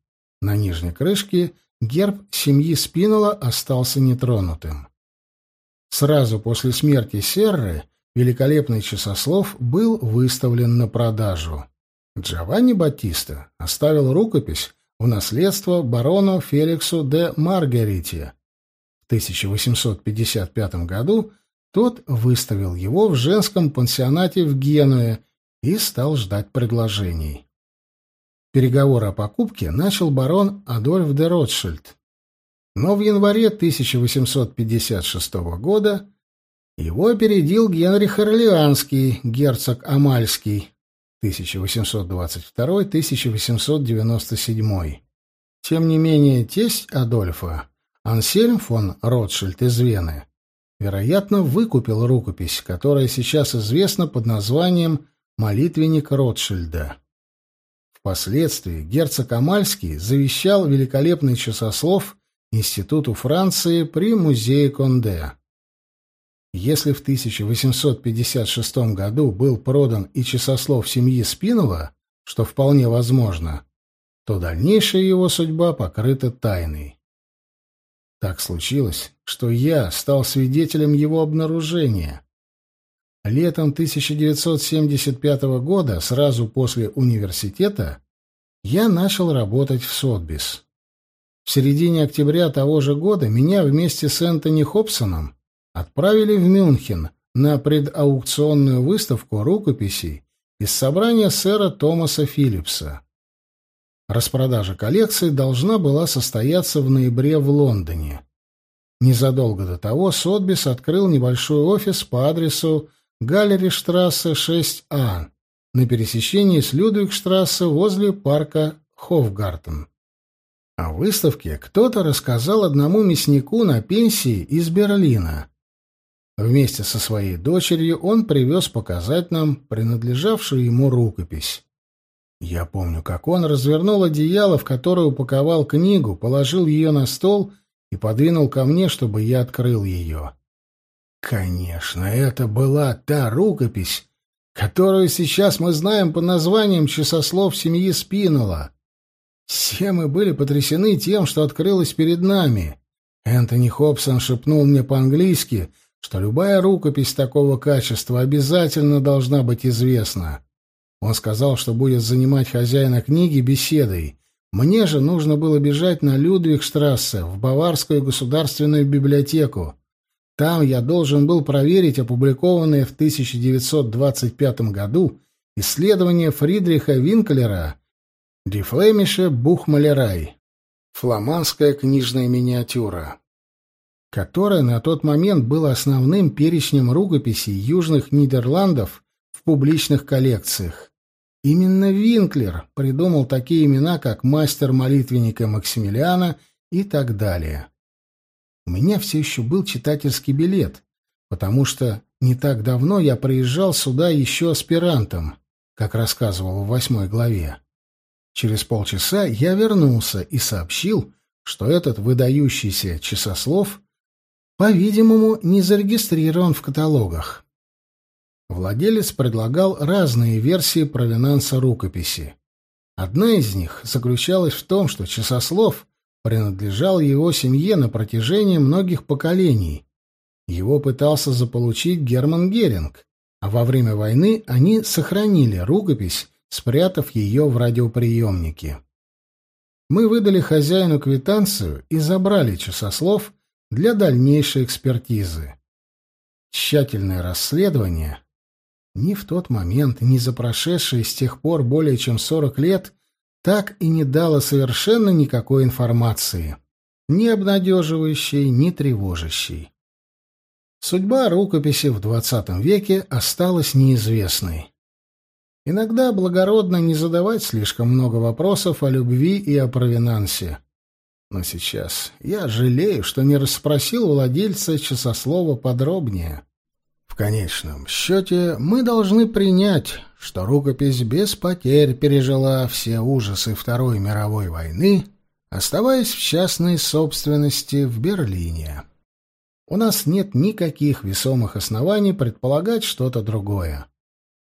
На нижней крышке герб семьи Спинола остался нетронутым. Сразу после смерти Серры великолепный часослов был выставлен на продажу. Джованни Батиста оставил рукопись в наследство барону Феликсу де Маргарите. В 1855 году тот выставил его в женском пансионате в Генуе и стал ждать предложений. Переговоры о покупке начал барон Адольф де Ротшильд. Но в январе 1856 года его опередил Генрих Орлеанский, герцог Амальский, 1822-1897. Тем не менее, тесть Адольфа, Ансельм фон Ротшильд из Вены, вероятно, выкупил рукопись, которая сейчас известна под названием «Молитвенник Ротшильда». Впоследствии герцог Амальский завещал великолепный часослов Институту Франции при музее Конде. Если в 1856 году был продан и часослов семьи Спинова, что вполне возможно, то дальнейшая его судьба покрыта тайной. Так случилось, что я стал свидетелем его обнаружения. Летом 1975 года, сразу после университета, я начал работать в Сотбис. В середине октября того же года меня вместе с Энтони Хобсоном отправили в Мюнхен на предаукционную выставку рукописей из собрания сэра Томаса Филлипса. Распродажа коллекции должна была состояться в ноябре в Лондоне. Незадолго до того Сотбис открыл небольшой офис по адресу Галлери-штрассе 6А на пересечении с Людвигштрассе возле парка Хофгартен. О выставке кто-то рассказал одному мяснику на пенсии из Берлина. Вместе со своей дочерью он привез показать нам принадлежавшую ему рукопись. Я помню, как он развернул одеяло, в которое упаковал книгу, положил ее на стол и подвинул ко мне, чтобы я открыл ее. Конечно, это была та рукопись, которую сейчас мы знаем по названиям часослов семьи Спинола. Все мы были потрясены тем, что открылось перед нами. Энтони Хобсон шепнул мне по-английски, что любая рукопись такого качества обязательно должна быть известна. Он сказал, что будет занимать хозяина книги беседой. Мне же нужно было бежать на Людвигштрассе, в Баварскую государственную библиотеку. Там я должен был проверить опубликованное в 1925 году исследование Фридриха Винклера Flämische Buchmalerei, фламандская книжная миниатюра, которая на тот момент была основным перечнем рукописей южных Нидерландов в публичных коллекциях. Именно Винклер придумал такие имена, как мастер молитвенника Максимилиана и так далее. У меня все еще был читательский билет, потому что не так давно я приезжал сюда еще аспирантом, как рассказывал в восьмой главе. Через полчаса я вернулся и сообщил, что этот выдающийся часослов, по-видимому, не зарегистрирован в каталогах. Владелец предлагал разные версии провинанса рукописи. Одна из них заключалась в том, что часослов принадлежал его семье на протяжении многих поколений. Его пытался заполучить Герман Геринг, а во время войны они сохранили рукопись спрятав ее в радиоприемнике. Мы выдали хозяину квитанцию и забрали часослов для дальнейшей экспертизы. Тщательное расследование ни в тот момент, ни за прошедшие с тех пор более чем 40 лет так и не дало совершенно никакой информации, ни обнадеживающей, ни тревожащей. Судьба рукописи в XX веке осталась неизвестной. Иногда благородно не задавать слишком много вопросов о любви и о провинансе. Но сейчас я жалею, что не расспросил владельца часослова подробнее. В конечном счете мы должны принять, что рукопись без потерь пережила все ужасы Второй мировой войны, оставаясь в частной собственности в Берлине. У нас нет никаких весомых оснований предполагать что-то другое.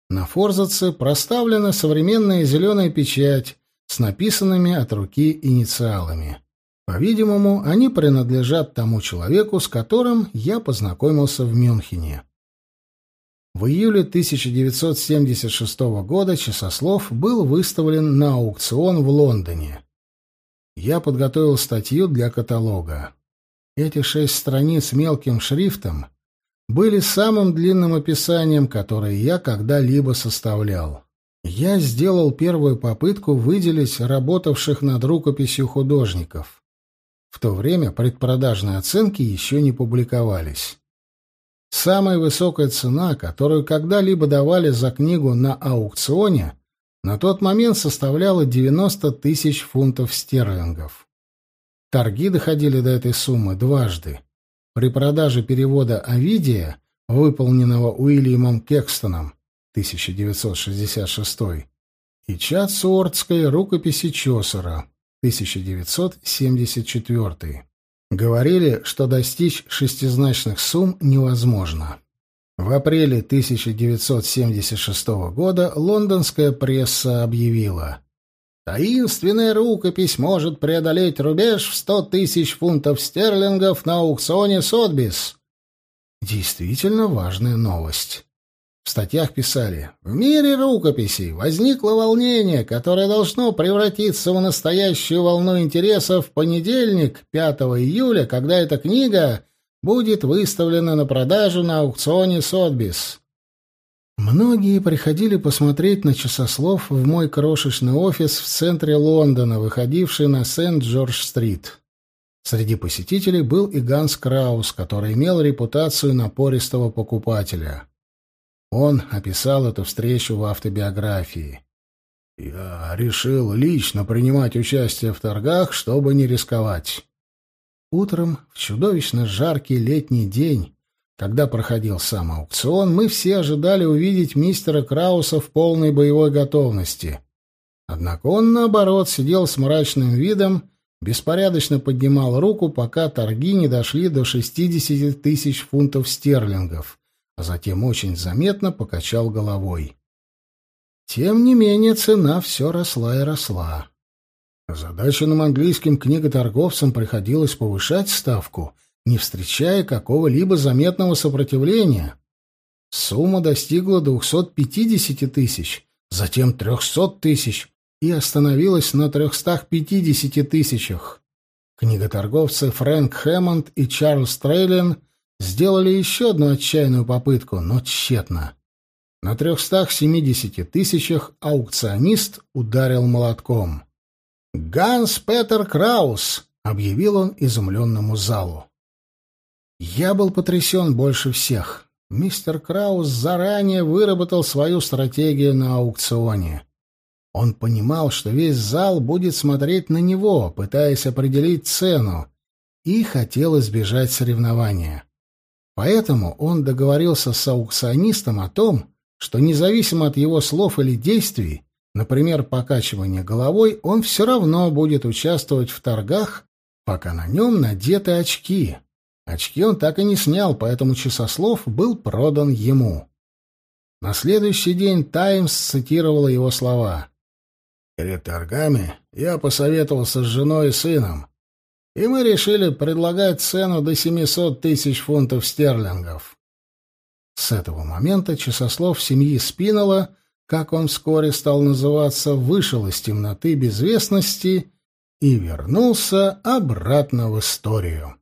На форзаце проставлена современная зеленая печать с написанными от руки инициалами. По-видимому, они принадлежат тому человеку, с которым я познакомился в Мюнхене. В июле 1976 года часослов был выставлен на аукцион в Лондоне. Я подготовил статью для каталога. Эти шесть страниц мелким шрифтом были самым длинным описанием, которое я когда-либо составлял. Я сделал первую попытку выделить работавших над рукописью художников. То время предпродажные оценки еще не публиковались. Самая высокая цена, которую когда-либо давали за книгу на аукционе, на тот момент составляла 90 тысяч фунтов стерлингов. Торги доходили до этой суммы дважды. При продаже перевода Овидия, выполненного Уильямом Кекстоном 1966, и Чатсуортской рукописи Чосера 1974. Говорили, что достичь шестизначных сумм невозможно. В апреле 1976 года лондонская пресса объявила «Таинственная рукопись может преодолеть рубеж в сто тысяч фунтов стерлингов на аукционе Сотбис». Действительно важная новость. В статьях писали «В мире рукописей возникло волнение, которое должно превратиться в настоящую волну интереса в понедельник, 5 июля, когда эта книга будет выставлена на продажу на аукционе Сотбис». Многие приходили посмотреть на часослов в мой крошечный офис в центре Лондона, выходивший на Сент-Джордж-стрит. Среди посетителей был и Ганс Краус, который имел репутацию напористого покупателя. Он описал эту встречу в автобиографии. «Я решил лично принимать участие в торгах, чтобы не рисковать». Утром, в чудовищно жаркий летний день, когда проходил сам аукцион, мы все ожидали увидеть мистера Крауса в полной боевой готовности. Однако он, наоборот, сидел с мрачным видом, беспорядочно поднимал руку, пока торги не дошли до 60 тысяч фунтов стерлингов а затем очень заметно покачал головой. Тем не менее, цена все росла и росла. Задаченным английским книготорговцам приходилось повышать ставку, не встречая какого-либо заметного сопротивления. Сумма достигла 250 тысяч, затем 300 тысяч и остановилась на 350 тысячах. Книготорговцы Фрэнк Хэммонд и Чарльз Трейлен сделали еще одну отчаянную попытку, но тщетно. На 370 тысячах аукционист ударил молотком. «Ганс Петер Краус!» — объявил он изумленному залу. Я был потрясен больше всех. Мистер Краус заранее выработал свою стратегию на аукционе. Он понимал, что весь зал будет смотреть на него, пытаясь определить цену, и хотел избежать соревнования. Поэтому он договорился с аукционистом о том, что независимо от его слов или действий, например, покачивания головой, он все равно будет участвовать в торгах, пока на нем надеты очки. Очки он так и не снял, поэтому часослов был продан ему. На следующий день «Таймс» цитировала его слова. «Перед торгами я посоветовался с женой и сыном и мы решили предлагать цену до 700 тысяч фунтов стерлингов. С этого момента часослов семьи Спинала, как он вскоре стал называться, вышел из темноты безвестности и вернулся обратно в историю.